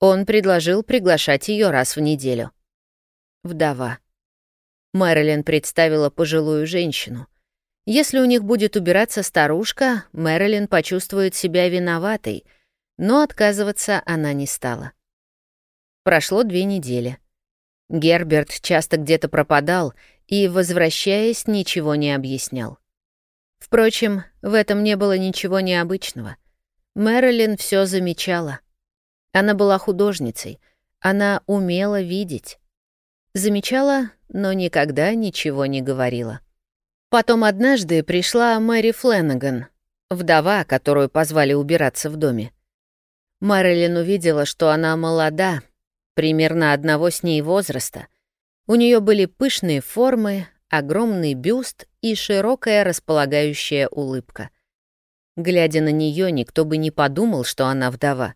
Он предложил приглашать ее раз в неделю. Вдова. Мэрилин представила пожилую женщину. Если у них будет убираться старушка, Мэрилин почувствует себя виноватой, но отказываться она не стала. Прошло две недели. Герберт часто где-то пропадал и, возвращаясь, ничего не объяснял. Впрочем, в этом не было ничего необычного. Мэрилин все замечала. Она была художницей, она умела видеть. Замечала, но никогда ничего не говорила. Потом однажды пришла Мэри Фленнеган, вдова, которую позвали убираться в доме. Мэрилин увидела, что она молода, примерно одного с ней возраста. У нее были пышные формы, огромный бюст и широкая располагающая улыбка. Глядя на нее, никто бы не подумал, что она вдова.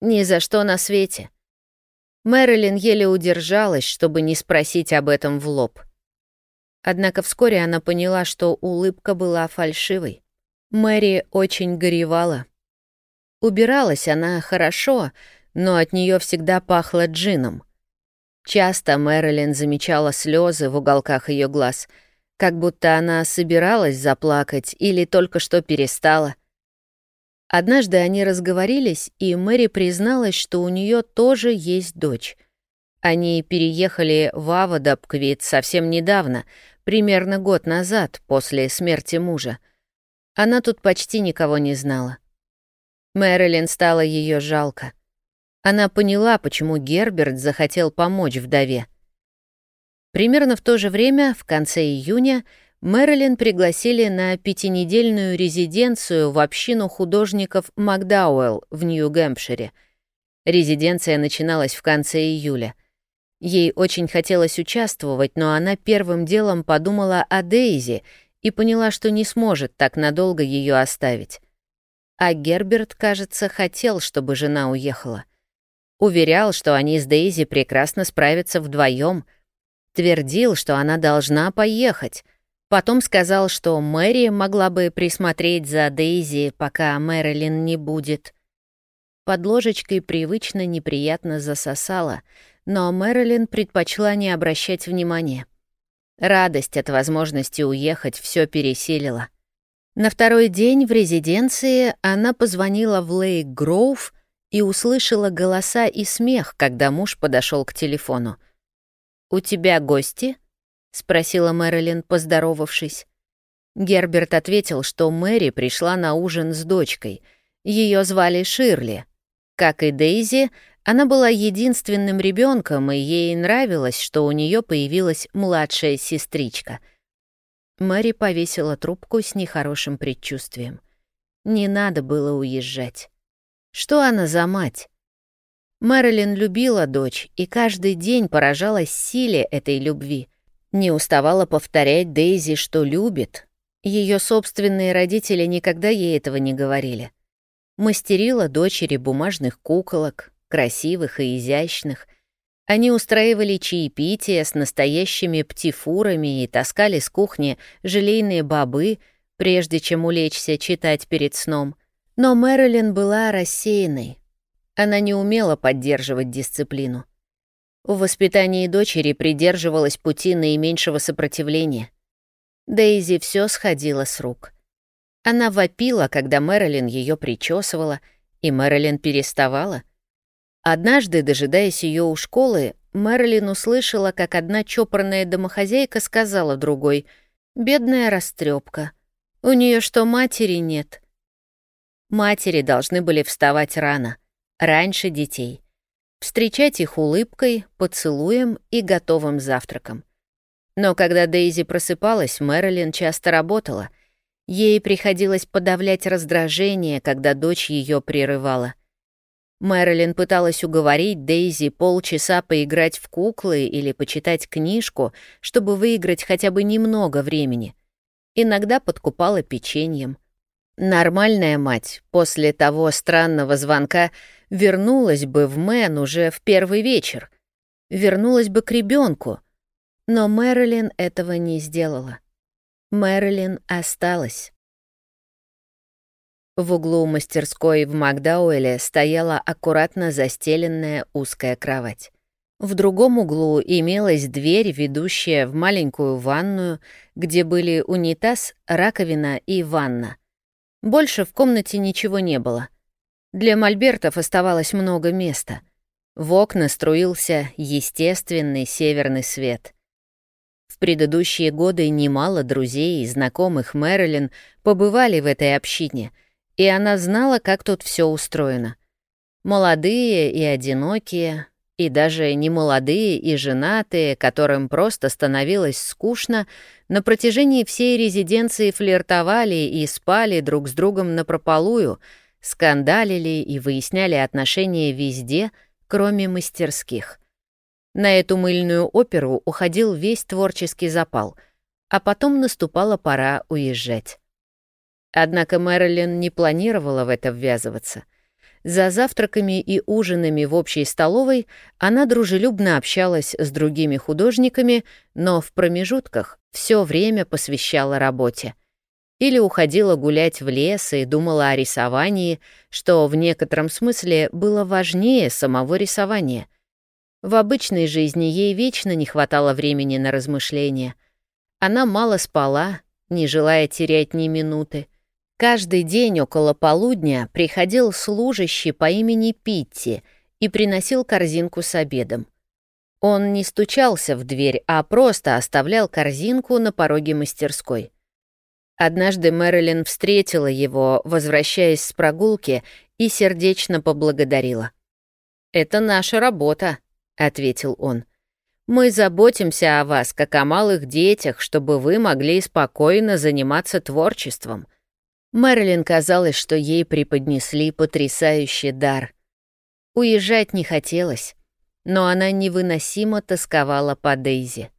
Ни за что на свете. Мэрилин еле удержалась, чтобы не спросить об этом в лоб. Однако вскоре она поняла, что улыбка была фальшивой. Мэри очень горевала. Убиралась она хорошо, но от нее всегда пахло джином. Часто Мэрилин замечала слезы в уголках ее глаз, как будто она собиралась заплакать или только что перестала. Однажды они разговорились, и Мэри призналась, что у нее тоже есть дочь. Они переехали в Авадабквит совсем недавно, примерно год назад, после смерти мужа. Она тут почти никого не знала. Мэрилин стало ее жалко. Она поняла, почему Герберт захотел помочь вдове. Примерно в то же время, в конце июня, Мэрилин пригласили на пятинедельную резиденцию в общину художников Макдауэлл в Нью-Гэмпшире. Резиденция начиналась в конце июля. Ей очень хотелось участвовать, но она первым делом подумала о Дейзи и поняла, что не сможет так надолго ее оставить. А Герберт, кажется, хотел, чтобы жена уехала. Уверял, что они с Дейзи прекрасно справятся вдвоем. Твердил, что она должна поехать — Потом сказал, что Мэри могла бы присмотреть за Дейзи, пока Мэрилин не будет. Под ложечкой привычно неприятно засосала, но Мэрилин предпочла не обращать внимания. Радость от возможности уехать все пересилила. На второй день в резиденции она позвонила в Лейк Гроув и услышала голоса и смех, когда муж подошел к телефону. «У тебя гости?» — спросила Мэрилин, поздоровавшись. Герберт ответил, что Мэри пришла на ужин с дочкой. Ее звали Ширли. Как и Дейзи, она была единственным ребенком, и ей нравилось, что у нее появилась младшая сестричка. Мэри повесила трубку с нехорошим предчувствием. Не надо было уезжать. Что она за мать? Мэрилин любила дочь и каждый день поражалась силе этой любви — не уставала повторять Дейзи, что любит. Ее собственные родители никогда ей этого не говорили. Мастерила дочери бумажных куколок, красивых и изящных. Они устраивали чаепития с настоящими птифурами и таскали с кухни желейные бобы, прежде чем улечься читать перед сном. Но Мэрилин была рассеянной. Она не умела поддерживать дисциплину. В воспитании дочери придерживалась пути наименьшего сопротивления. Дейзи все сходило с рук. Она вопила, когда Мэрилин ее причесывала, и Мэрилин переставала. Однажды, дожидаясь ее у школы, Мэрилин услышала, как одна чопорная домохозяйка сказала другой «Бедная растрепка. У нее что, матери нет?» Матери должны были вставать рано, раньше детей — встречать их улыбкой, поцелуем и готовым завтраком. Но когда Дейзи просыпалась, Мэрилин часто работала. Ей приходилось подавлять раздражение, когда дочь ее прерывала. Мэрилин пыталась уговорить Дейзи полчаса поиграть в куклы или почитать книжку, чтобы выиграть хотя бы немного времени. Иногда подкупала печеньем. Нормальная мать после того странного звонка — вернулась бы в Мэн уже в первый вечер, вернулась бы к ребенку, но Мэрилин этого не сделала. Мэрилин осталась. В углу мастерской в Макдауэле стояла аккуратно застеленная узкая кровать. В другом углу имелась дверь, ведущая в маленькую ванную, где были унитаз, раковина и ванна. Больше в комнате ничего не было — для мольбертов оставалось много места. В окна струился естественный северный свет. В предыдущие годы немало друзей и знакомых Мэрилин побывали в этой общине, и она знала, как тут все устроено. Молодые и одинокие, и даже немолодые и женатые, которым просто становилось скучно, на протяжении всей резиденции флиртовали и спали друг с другом напропалую, скандалили и выясняли отношения везде, кроме мастерских. На эту мыльную оперу уходил весь творческий запал, а потом наступала пора уезжать. Однако Мэрилин не планировала в это ввязываться. За завтраками и ужинами в общей столовой она дружелюбно общалась с другими художниками, но в промежутках все время посвящала работе. Или уходила гулять в лес и думала о рисовании, что в некотором смысле было важнее самого рисования. В обычной жизни ей вечно не хватало времени на размышления. Она мало спала, не желая терять ни минуты, Каждый день около полудня приходил служащий по имени Питти и приносил корзинку с обедом. Он не стучался в дверь, а просто оставлял корзинку на пороге мастерской. Однажды Мэрилин встретила его, возвращаясь с прогулки, и сердечно поблагодарила. «Это наша работа», — ответил он. «Мы заботимся о вас, как о малых детях, чтобы вы могли спокойно заниматься творчеством». Мэрилин казалось, что ей преподнесли потрясающий дар. Уезжать не хотелось, но она невыносимо тосковала по Дейзи.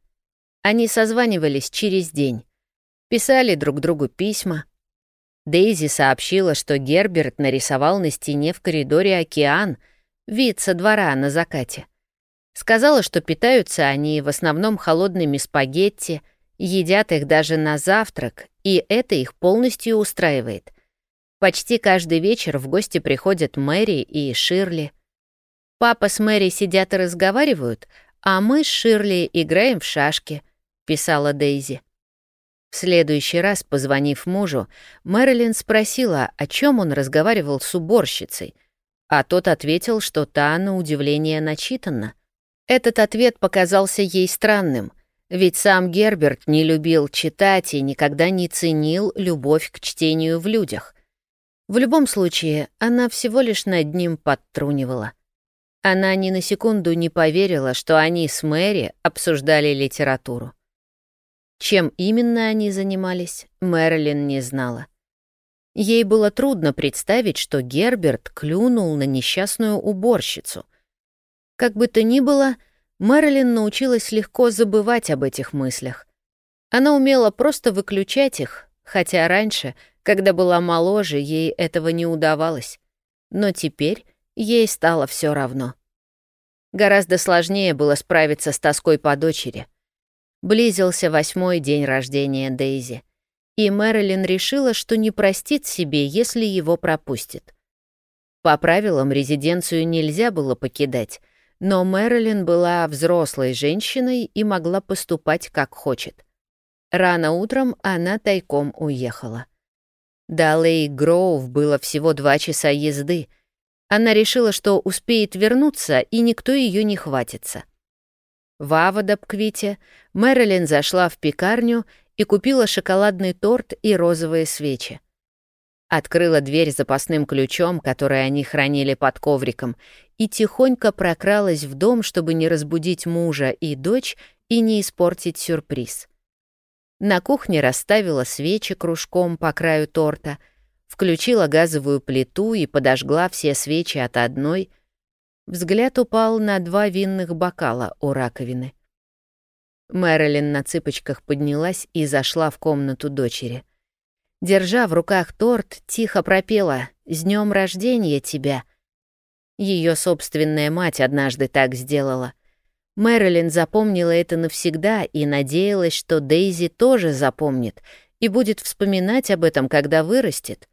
Они созванивались через день, писали друг другу письма. Дейзи сообщила, что Герберт нарисовал на стене в коридоре океан, вид со двора на закате. Сказала, что питаются они в основном холодными спагетти, едят их даже на завтрак и это их полностью устраивает. Почти каждый вечер в гости приходят Мэри и Ширли. Папа с Мэри сидят и разговаривают, а мы с Ширли играем в шашки, писала Дейзи. В следующий раз, позвонив мужу, Мэрилин спросила, о чем он разговаривал с уборщицей, а тот ответил, что та, на удивление, начитанна. Этот ответ показался ей странным — ведь сам Герберт не любил читать и никогда не ценил любовь к чтению в людях. В любом случае, она всего лишь над ним подтрунивала. Она ни на секунду не поверила, что они с Мэри обсуждали литературу. Чем именно они занимались, Мэрилин не знала. Ей было трудно представить, что Герберт клюнул на несчастную уборщицу. Как бы то ни было, — Мэрилин научилась легко забывать об этих мыслях. Она умела просто выключать их, хотя раньше, когда была моложе, ей этого не удавалось. Но теперь ей стало все равно. Гораздо сложнее было справиться с тоской по дочери. Близился восьмой день рождения Дейзи, и Мэрилин решила, что не простит себе, если его пропустит. По правилам резиденцию нельзя было покидать, но Мэрилин была взрослой женщиной и могла поступать как хочет. Рано утром она тайком уехала. До Лей Гроув было всего два часа езды. Она решила, что успеет вернуться, и никто ее не хватится. В Авадабквите Мэрилин зашла в пекарню и купила шоколадный торт и розовые свечи. Открыла дверь запасным ключом, который они хранили под ковриком, и тихонько прокралась в дом, чтобы не разбудить мужа и дочь и не испортить сюрприз. На кухне расставила свечи кружком по краю торта, включила газовую плиту и подожгла все свечи от одной. Взгляд упал на два винных бокала у раковины. Мэрилин на цыпочках поднялась и зашла в комнату дочери — держа в руках торт, тихо пропела «С днем рождения тебя!». Ее собственная мать однажды так сделала. Мэрилин запомнила это навсегда и надеялась, что Дейзи тоже запомнит и будет вспоминать об этом, когда вырастет.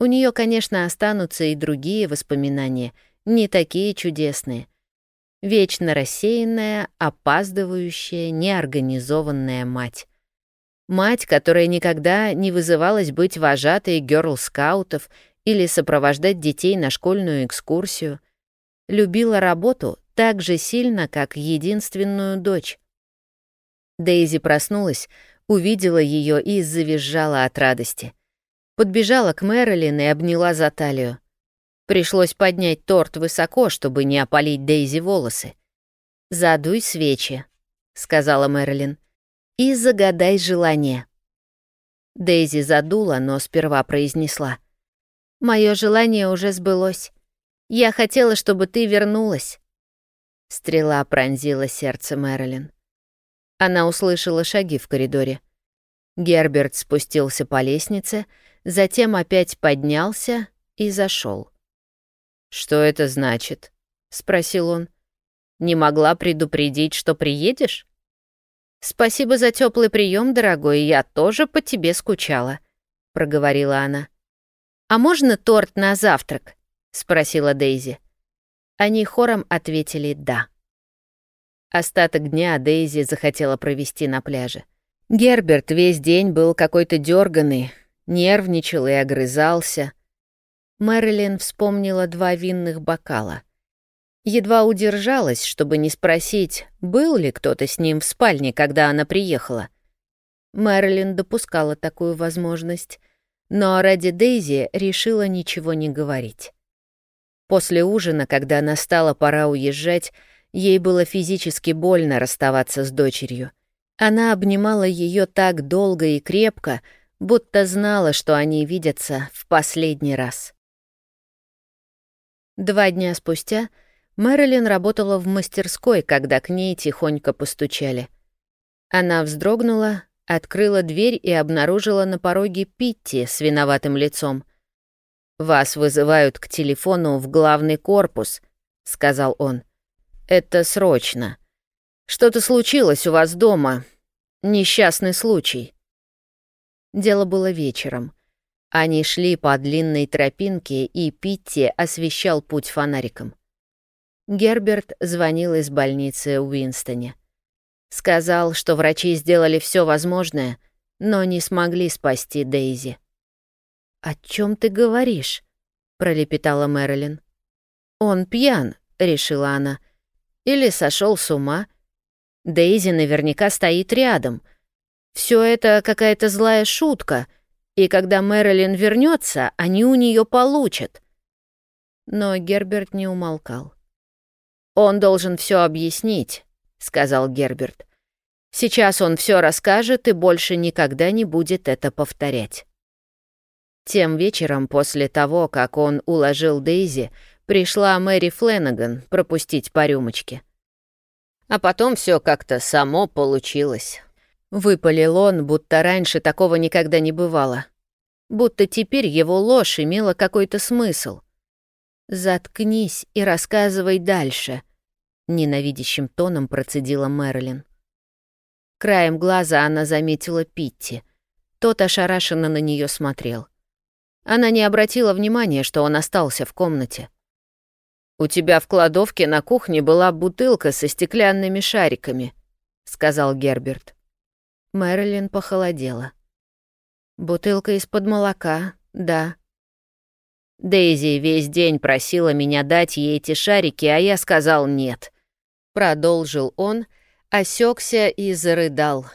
У нее, конечно, останутся и другие воспоминания, не такие чудесные. Вечно рассеянная, опаздывающая, неорганизованная мать. Мать, которая никогда не вызывалась быть вожатой герл-скаутов или сопровождать детей на школьную экскурсию, любила работу так же сильно, как единственную дочь. Дейзи проснулась, увидела ее и завизжала от радости. Подбежала к Мэрилин и обняла за талию. Пришлось поднять торт высоко, чтобы не опалить Дейзи волосы. «Задуй свечи», — сказала Мэрилин, — «и загадай желание». Дейзи задула, но сперва произнесла. «Мое желание уже сбылось. Я хотела, чтобы ты вернулась». Стрела пронзила сердце Мэрилин. Она услышала шаги в коридоре. Герберт спустился по лестнице, затем опять поднялся и зашел. «Что это значит?» — спросил он. «Не могла предупредить, что приедешь?» «Спасибо за теплый прием, дорогой, я тоже по тебе скучала», — проговорила она. «А можно торт на завтрак?» — спросила Дейзи. Они хором ответили «да». Остаток дня Дейзи захотела провести на пляже. Герберт весь день был какой-то дерганый, нервничал и огрызался. Мэрилин вспомнила два винных бокала. Едва удержалась, чтобы не спросить, был ли кто-то с ним в спальне, когда она приехала. Мэрилин допускала такую возможность, но ради Дейзи решила ничего не говорить. После ужина, когда настала пора уезжать, ей было физически больно расставаться с дочерью. Она обнимала ее так долго и крепко, будто знала, что они видятся в последний раз. Два дня спустя Мэрилин работала в мастерской, когда к ней тихонько постучали. Она вздрогнула, открыла дверь и обнаружила на пороге Питти с виноватым лицом. «Вас вызывают к телефону в главный корпус», — сказал он. «Это срочно». Что-то случилось у вас дома. Несчастный случай. Дело было вечером. Они шли по длинной тропинке, и Питти освещал путь фонариком. Герберт звонил из больницы Уинстоне. Сказал, что врачи сделали все возможное, но не смогли спасти Дейзи. «О чем ты говоришь?» — пролепетала Мэрилин. «Он пьян», — решила она. «Или сошел с ума» Дейзи наверняка стоит рядом. Все это какая-то злая шутка, и когда Мэрилин вернется, они у нее получат. Но Герберт не умолкал. «Он должен все объяснить», — сказал Герберт. «Сейчас он все расскажет и больше никогда не будет это повторять». Тем вечером, после того, как он уложил Дейзи, пришла Мэри Фленнеган пропустить по рюмочке. А потом все как-то само получилось. Выпалил он, будто раньше такого никогда не бывало. Будто теперь его ложь имела какой-то смысл. «Заткнись и рассказывай дальше», — ненавидящим тоном процедила Мэрилин. Краем глаза она заметила Питти. Тот ошарашенно на нее смотрел. Она не обратила внимания, что он остался в комнате. «У тебя в кладовке на кухне была бутылка со стеклянными шариками», — сказал Герберт. Мэрилин похолодела. «Бутылка из-под молока, да». Дейзи весь день просила меня дать ей эти шарики, а я сказал нет. Продолжил он, осекся и зарыдал.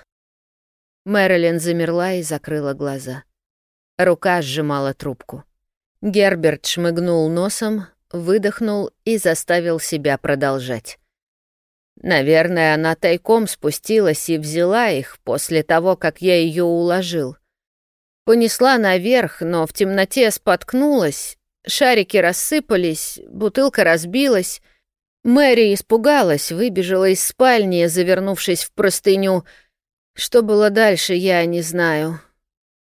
Мэрилин замерла и закрыла глаза. Рука сжимала трубку. Герберт шмыгнул носом, выдохнул и заставил себя продолжать. Наверное, она тайком спустилась и взяла их после того, как я ее уложил. Понесла наверх, но в темноте споткнулась, шарики рассыпались, бутылка разбилась. Мэри испугалась, выбежала из спальни, завернувшись в простыню. Что было дальше, я не знаю.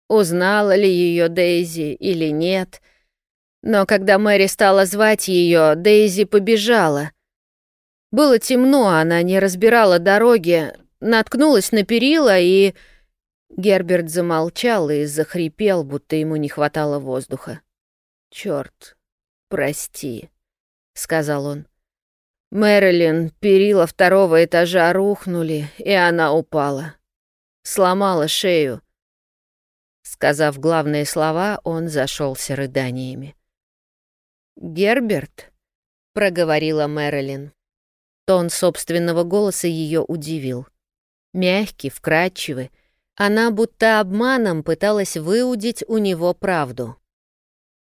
Узнала ли ее Дейзи или нет — но когда Мэри стала звать ее, Дейзи побежала. Было темно, она не разбирала дороги, наткнулась на перила и... Герберт замолчал и захрипел, будто ему не хватало воздуха. «Чёрт, прости», — сказал он. Мэрилин, перила второго этажа рухнули, и она упала. Сломала шею. Сказав главные слова, он зашелся рыданиями. «Герберт?» — проговорила Мэрилин. Тон собственного голоса ее удивил. Мягкий, вкрадчивый. Она будто обманом пыталась выудить у него правду.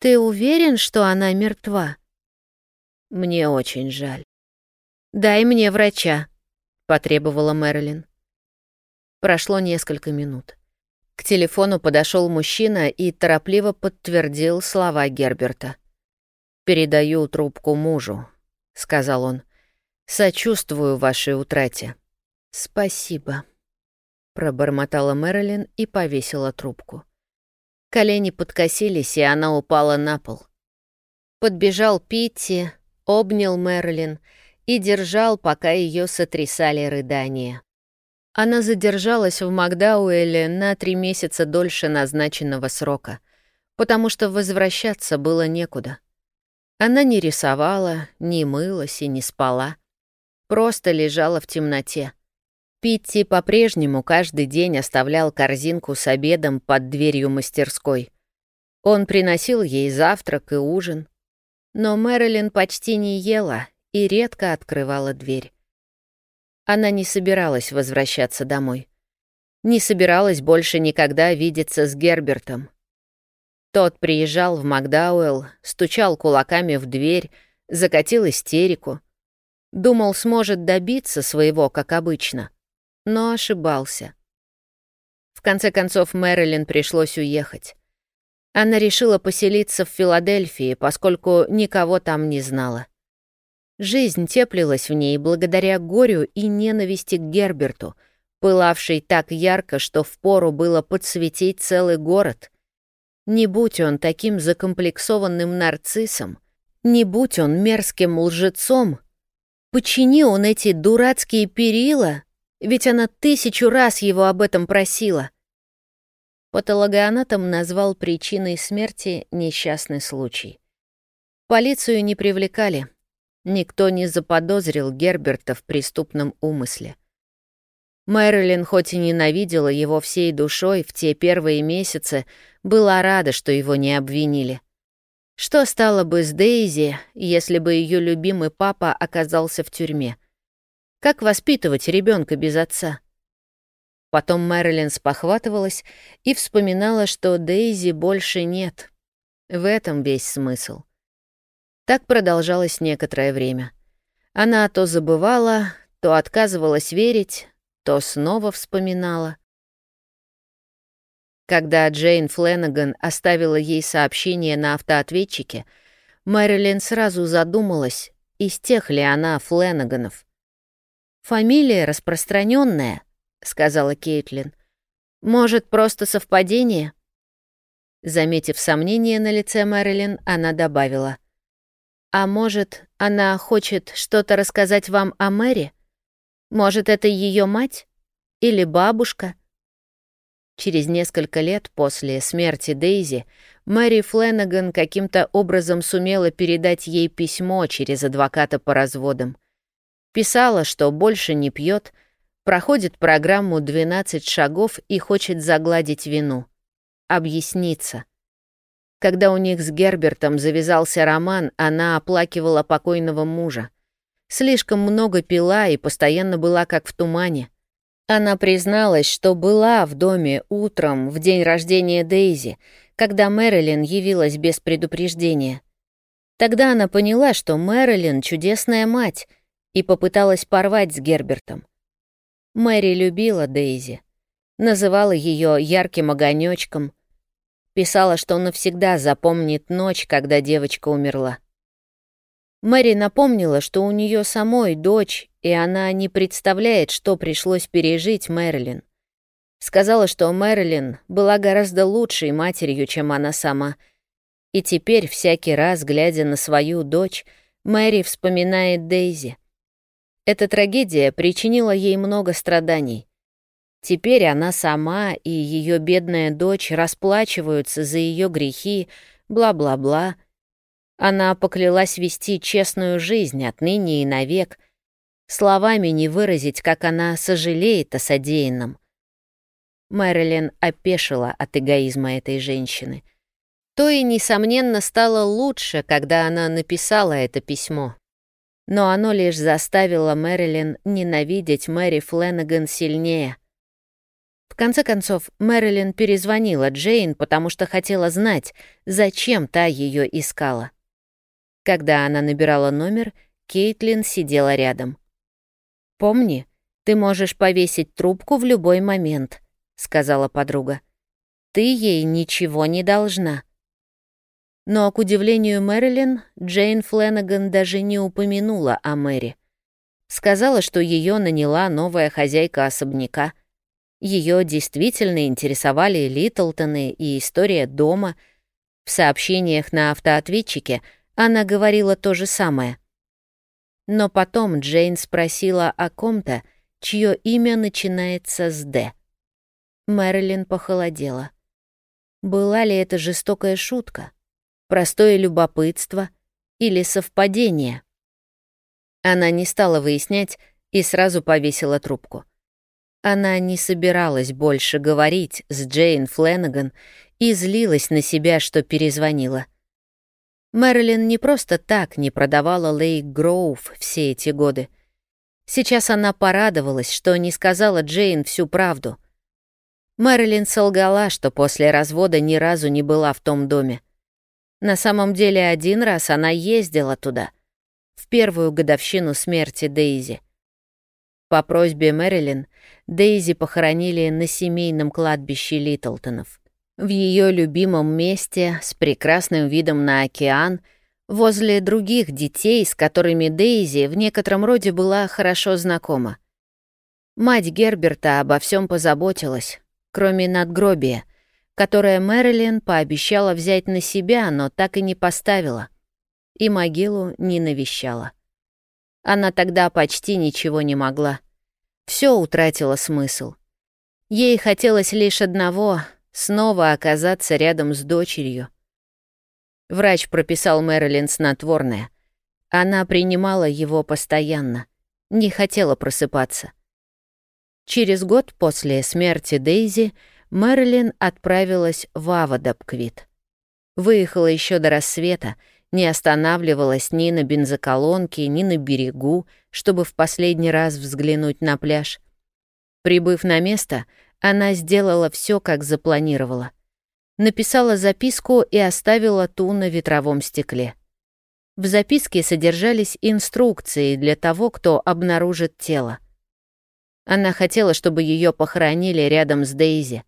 «Ты уверен, что она мертва?» «Мне очень жаль». «Дай мне врача», — потребовала Мэрилин. Прошло несколько минут. К телефону подошел мужчина и торопливо подтвердил слова Герберта. «Передаю трубку мужу», — сказал он. «Сочувствую вашей утрате». «Спасибо», — пробормотала Мэрилин и повесила трубку. Колени подкосились, и она упала на пол. Подбежал Питти, обнял Мэрилин и держал, пока ее сотрясали рыдания. Она задержалась в Макдауэле на три месяца дольше назначенного срока, потому что возвращаться было некуда. Она не рисовала, не мылась и не спала. Просто лежала в темноте. Питти по-прежнему каждый день оставлял корзинку с обедом под дверью мастерской. Он приносил ей завтрак и ужин. Но Мэрилин почти не ела и редко открывала дверь. Она не собиралась возвращаться домой. Не собиралась больше никогда видеться с Гербертом. Тот приезжал в Макдауэлл, стучал кулаками в дверь, закатил истерику. Думал, сможет добиться своего, как обычно. Но ошибался. В конце концов, Мэрилин пришлось уехать. Она решила поселиться в Филадельфии, поскольку никого там не знала. Жизнь теплилась в ней благодаря горю и ненависти к Герберту, пылавшей так ярко, что впору было подсветить целый город. Не будь он таким закомплексованным нарциссом, не будь он мерзким лжецом, почини он эти дурацкие перила, ведь она тысячу раз его об этом просила. Патологоанатом назвал причиной смерти несчастный случай. Полицию не привлекали — Никто не заподозрил Герберта в преступном умысле. Мэрилин хоть и ненавидела его всей душой в те первые месяцы, была рада, что его не обвинили. Что стало бы с Дейзи, если бы ее любимый папа оказался в тюрьме? Как воспитывать ребенка без отца? Потом Мэрилин спохватывалась и вспоминала, что Дейзи больше нет. В этом весь смысл. Так продолжалось некоторое время. Она то забывала, то отказывалась верить, то снова вспоминала. Когда Джейн Фленнеган оставила ей сообщение на автоответчике, Мэрилин сразу задумалась, из тех ли она Фленнеганов. «Фамилия распространенная, сказала Кейтлин. «Может, просто совпадение?» Заметив сомнение на лице Мэрилин, она добавила. А может, она хочет что-то рассказать вам о Мэри? Может, это ее мать? Или бабушка? Через несколько лет после смерти Дейзи Мэри Фленнеган каким-то образом сумела передать ей письмо через адвоката по разводам. Писала, что больше не пьет, проходит программу «12 шагов» и хочет загладить вину. Объясниться — когда у них с Гербертом завязался роман, она оплакивала покойного мужа. Слишком много пила и постоянно была как в тумане. Она призналась, что была в доме утром в день рождения Дейзи, когда Мэрилин явилась без предупреждения. Тогда она поняла, что Мэрилин — чудесная мать, и попыталась порвать с Гербертом. Мэри любила Дейзи, называла ее ярким огонечком — Писала, что навсегда запомнит ночь, когда девочка умерла. Мэри напомнила, что у нее самой дочь, и она не представляет, что пришлось пережить Мэрилин. Сказала, что Мэрилин была гораздо лучшей матерью, чем она сама. И теперь, всякий раз, глядя на свою дочь, Мэри вспоминает Дейзи. Эта трагедия причинила ей много страданий. Теперь она сама и ее бедная дочь расплачиваются за ее грехи, бла-бла-бла. Она поклялась вести честную жизнь отныне и навек. Словами не выразить, как она сожалеет о содеянном. Мэрилин опешила от эгоизма этой женщины. То и, несомненно, стало лучше, когда она написала это письмо. Но оно лишь заставило Мэрилин ненавидеть Мэри Фленнеган сильнее — В конце концов, Мэрилин перезвонила Джейн, потому что хотела знать, зачем та ее искала. Когда она набирала номер, Кейтлин сидела рядом. «Помни, ты можешь повесить трубку в любой момент», — сказала подруга. «Ты ей ничего не должна». Но, к удивлению Мэрилин, Джейн Фленнеган даже не упомянула о Мэри. Сказала, что ее наняла новая хозяйка особняка — ее действительно интересовали Литлтоны и история дома. В сообщениях на автоответчике она говорила то же самое. Но потом Джейн спросила о ком-то, чье имя начинается с «Д». Мэрилин похолодела. Была ли это жестокая шутка, простое любопытство или совпадение? Она не стала выяснять и сразу повесила трубку. Она не собиралась больше говорить с Джейн Фленнеган и злилась на себя, что перезвонила. Мэрилин не просто так не продавала Лейк Гроув все эти годы. Сейчас она порадовалась, что не сказала Джейн всю правду. Мэрилин солгала, что после развода ни разу не была в том доме. На самом деле один раз она ездила туда, в первую годовщину смерти Дейзи. По просьбе Мэрилин Дейзи похоронили на семейном кладбище Литлтонов. В ее любимом месте с прекрасным видом на океан, возле других детей, с которыми Дейзи в некотором роде была хорошо знакома. Мать Герберта обо всем позаботилась, кроме надгробия, которое Мэрилин пообещала взять на себя, но так и не поставила, и могилу не навещала. Она тогда почти ничего не могла. Все утратило смысл. Ей хотелось лишь одного — снова оказаться рядом с дочерью. Врач прописал Мэрилин снотворное. Она принимала его постоянно, не хотела просыпаться. Через год после смерти Дейзи Мэрилин отправилась в Авадабквит. Выехала еще до рассвета, не останавливалась ни на бензоколонке, ни на берегу, чтобы в последний раз взглянуть на пляж. Прибыв на место, она сделала все, как запланировала. Написала записку и оставила ту на ветровом стекле. В записке содержались инструкции для того, кто обнаружит тело. Она хотела, чтобы ее похоронили рядом с Дейзи.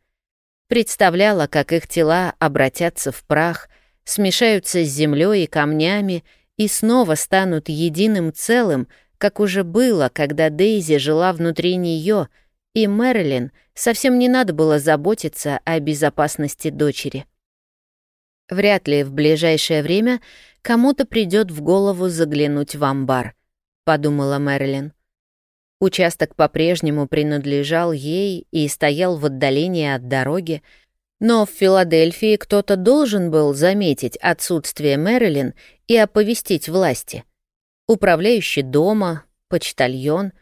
Представляла, как их тела обратятся в прах — смешаются с землей и камнями и снова станут единым целым, как уже было, когда Дейзи жила внутри нее, и Мэрилин совсем не надо было заботиться о безопасности дочери. Вряд ли в ближайшее время кому-то придет в голову заглянуть в амбар, подумала Мэрилин. Участок по-прежнему принадлежал ей и стоял в отдалении от дороги, но в Филадельфии кто-то должен был заметить отсутствие Мэрилин и оповестить власти. Управляющий дома, почтальон.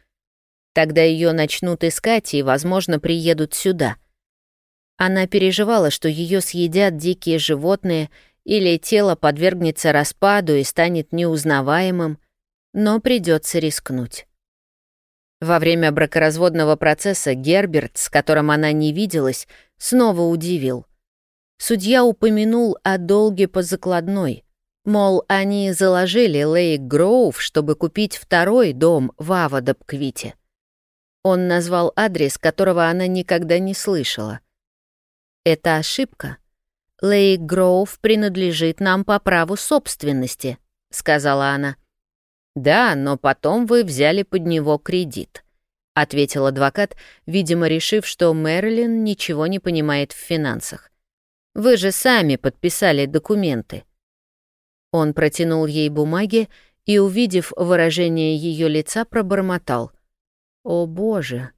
Тогда ее начнут искать и, возможно, приедут сюда. Она переживала, что ее съедят дикие животные или тело подвергнется распаду и станет неузнаваемым, но придется рискнуть. Во время бракоразводного процесса Герберт, с которым она не виделась, снова удивил. Судья упомянул о долге по закладной. Мол, они заложили Лейк Гроув, чтобы купить второй дом в Авадабквите. Он назвал адрес, которого она никогда не слышала. «Это ошибка. Лейк Гроув принадлежит нам по праву собственности», — сказала она. «Да, но потом вы взяли под него кредит», — ответил адвокат, видимо, решив, что Мэрилин ничего не понимает в финансах. «Вы же сами подписали документы». Он протянул ей бумаги и, увидев выражение ее лица, пробормотал. «О боже,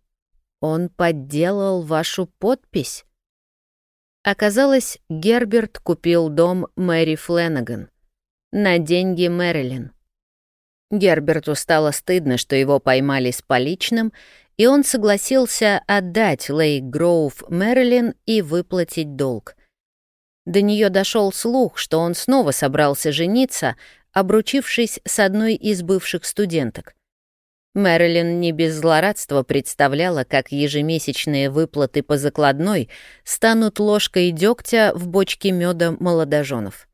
он подделал вашу подпись?» Оказалось, Герберт купил дом Мэри Фленнеган на деньги Мэрилин. Герберту стало стыдно, что его поймали с поличным, и он согласился отдать Лейк Гроув Мэрилин и выплатить долг. До нее дошел слух, что он снова собрался жениться, обручившись с одной из бывших студенток. Мэрилин не без злорадства представляла, как ежемесячные выплаты по закладной станут ложкой дегтя в бочке меда молодоженов.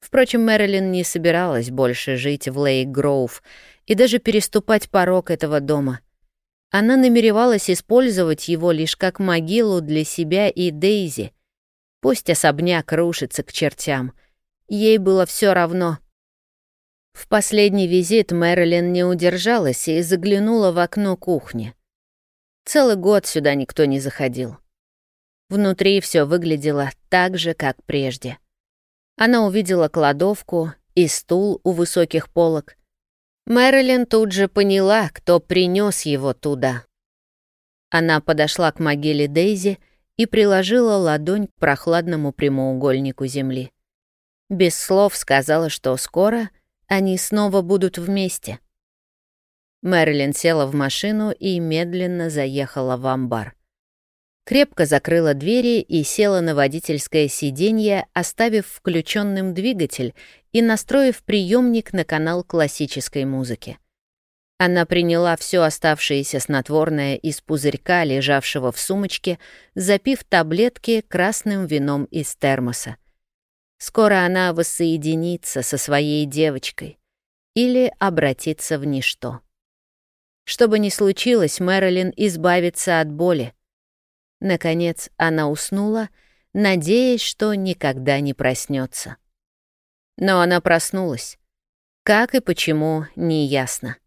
Впрочем, Мэрилин не собиралась больше жить в Лейк-Гроув и даже переступать порог этого дома. Она намеревалась использовать его лишь как могилу для себя и Дейзи. Пусть особняк рушится к чертям. Ей было все равно — в последний визит Мэрилин не удержалась и заглянула в окно кухни. Целый год сюда никто не заходил. Внутри все выглядело так же, как прежде. Она увидела кладовку и стул у высоких полок. Мэрилин тут же поняла, кто принес его туда. Она подошла к могиле Дейзи и приложила ладонь к прохладному прямоугольнику земли. Без слов сказала, что скоро — они снова будут вместе. Мэрилин села в машину и медленно заехала в амбар. Крепко закрыла двери и села на водительское сиденье, оставив включенным двигатель и настроив приемник на канал классической музыки. Она приняла все оставшееся снотворное из пузырька, лежавшего в сумочке, запив таблетки красным вином из термоса. Скоро она воссоединится со своей девочкой или обратится в ничто. Что бы ни случилось, Мэрилин избавится от боли. Наконец она уснула, надеясь, что никогда не проснется. Но она проснулась. Как и почему, неясно.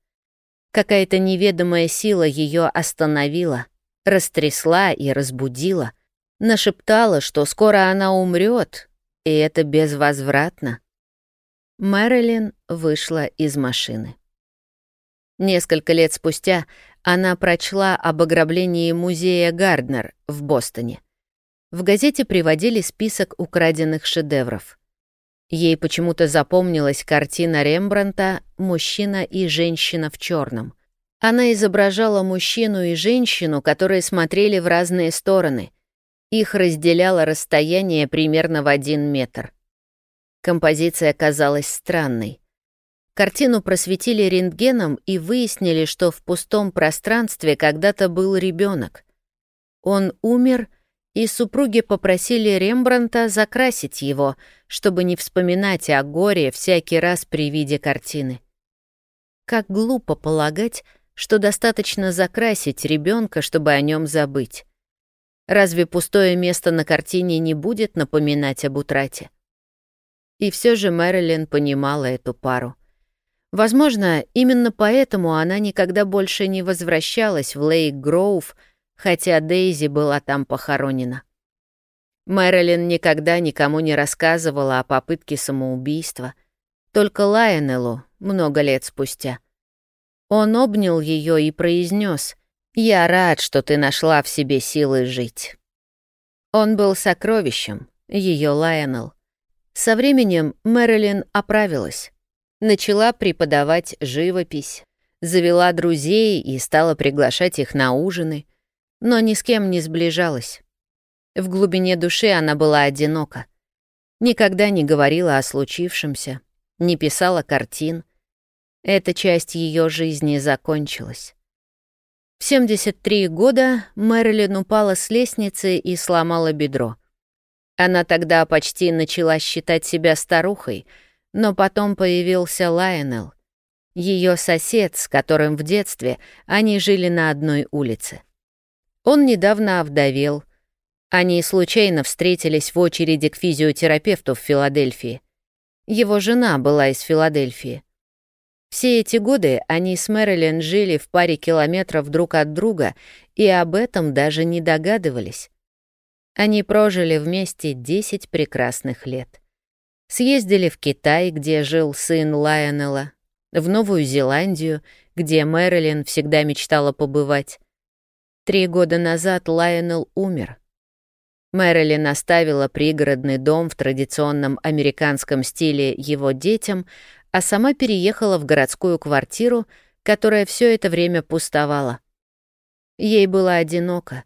Какая-то неведомая сила ее остановила, растрясла и разбудила, нашептала, что скоро она умрет, и это безвозвратно. Мэрилин вышла из машины. Несколько лет спустя она прочла об ограблении музея Гарднер в Бостоне. В газете приводили список украденных шедевров. Ей почему-то запомнилась картина Рембранта «Мужчина и женщина в черном. Она изображала мужчину и женщину, которые смотрели в разные стороны, их разделяло расстояние примерно в один метр. Композиция казалась странной. Картину просветили рентгеном и выяснили, что в пустом пространстве когда-то был ребенок. Он умер, и супруги попросили Рембранта закрасить его, чтобы не вспоминать о горе всякий раз при виде картины. Как глупо полагать, что достаточно закрасить ребенка, чтобы о нем забыть. Разве пустое место на картине не будет напоминать об утрате? И все же Мэрилин понимала эту пару. Возможно, именно поэтому она никогда больше не возвращалась в Лейк-Гроув, хотя Дейзи была там похоронена. Мэрилин никогда никому не рассказывала о попытке самоубийства, только Лайонеллу много лет спустя. Он обнял ее и произнес: «Я рад, что ты нашла в себе силы жить». Он был сокровищем, ее Лайонел. Со временем Мэрилин оправилась. Начала преподавать живопись, завела друзей и стала приглашать их на ужины, но ни с кем не сближалась. В глубине души она была одинока. Никогда не говорила о случившемся, не писала картин. Эта часть ее жизни закончилась. В 73 года Мэрилин упала с лестницы и сломала бедро. Она тогда почти начала считать себя старухой, но потом появился Лайонел, ее сосед, с которым в детстве они жили на одной улице. Он недавно овдовел. Они случайно встретились в очереди к физиотерапевту в Филадельфии. Его жена была из Филадельфии. Все эти годы они с Мэрилин жили в паре километров друг от друга и об этом даже не догадывались. Они прожили вместе 10 прекрасных лет. Съездили в Китай, где жил сын Лайонела, в Новую Зеландию, где Мэрилин всегда мечтала побывать. Три года назад Лайонел умер. Мэрилин оставила пригородный дом в традиционном американском стиле его детям, а сама переехала в городскую квартиру, которая все это время пустовала. Ей было одиноко.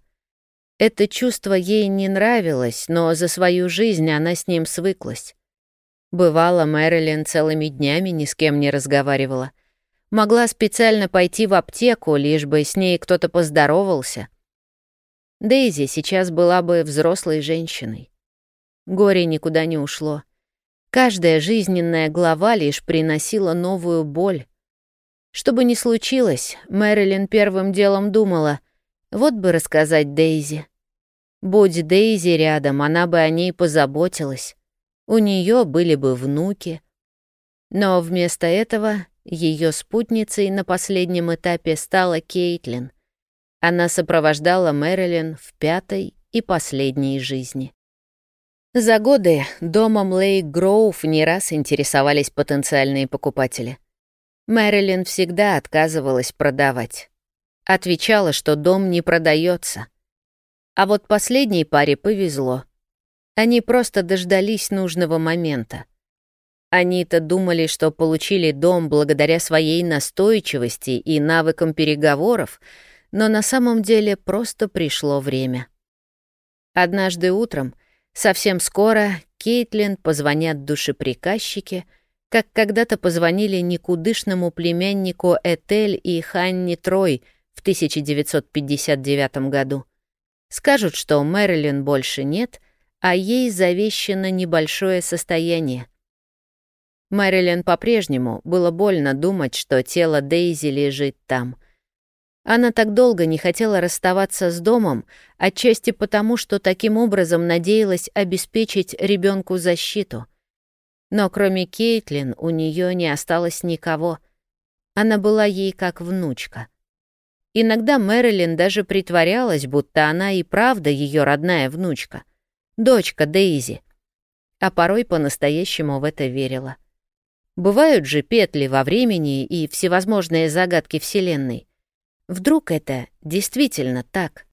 Это чувство ей не нравилось, но за свою жизнь она с ним свыклась. Бывало, Мэрилин целыми днями ни с кем не разговаривала. Могла специально пойти в аптеку, лишь бы с ней кто-то поздоровался. Дейзи сейчас была бы взрослой женщиной. Горе никуда не ушло. Каждая жизненная глава лишь приносила новую боль. Что бы ни случилось, Мэрилин первым делом думала, вот бы рассказать Дейзи. Будь Дейзи рядом, она бы о ней позаботилась. У нее были бы внуки. Но вместо этого ее спутницей на последнем этапе стала Кейтлин. Она сопровождала Мэрилин в пятой и последней жизни. За годы домом Лейк Гроув не раз интересовались потенциальные покупатели. Мэрилин всегда отказывалась продавать. Отвечала, что дом не продается. А вот последней паре повезло. Они просто дождались нужного момента. Они-то думали, что получили дом благодаря своей настойчивости и навыкам переговоров, но на самом деле просто пришло время. Однажды утром Совсем скоро Кейтлин позвонят душеприказчики, как когда-то позвонили никудышному племяннику Этель и Ханни Трой в 1959 году. Скажут, что Мэрилин больше нет, а ей завещено небольшое состояние. Мэрилин по-прежнему было больно думать, что тело Дейзи лежит там. Она так долго не хотела расставаться с домом, отчасти потому, что таким образом надеялась обеспечить ребенку защиту. Но кроме Кейтлин у нее не осталось никого. Она была ей как внучка. Иногда Мэрилин даже притворялась, будто она и правда ее родная внучка, дочка Дейзи. А порой по-настоящему в это верила. Бывают же петли во времени и всевозможные загадки Вселенной. Вдруг это действительно так?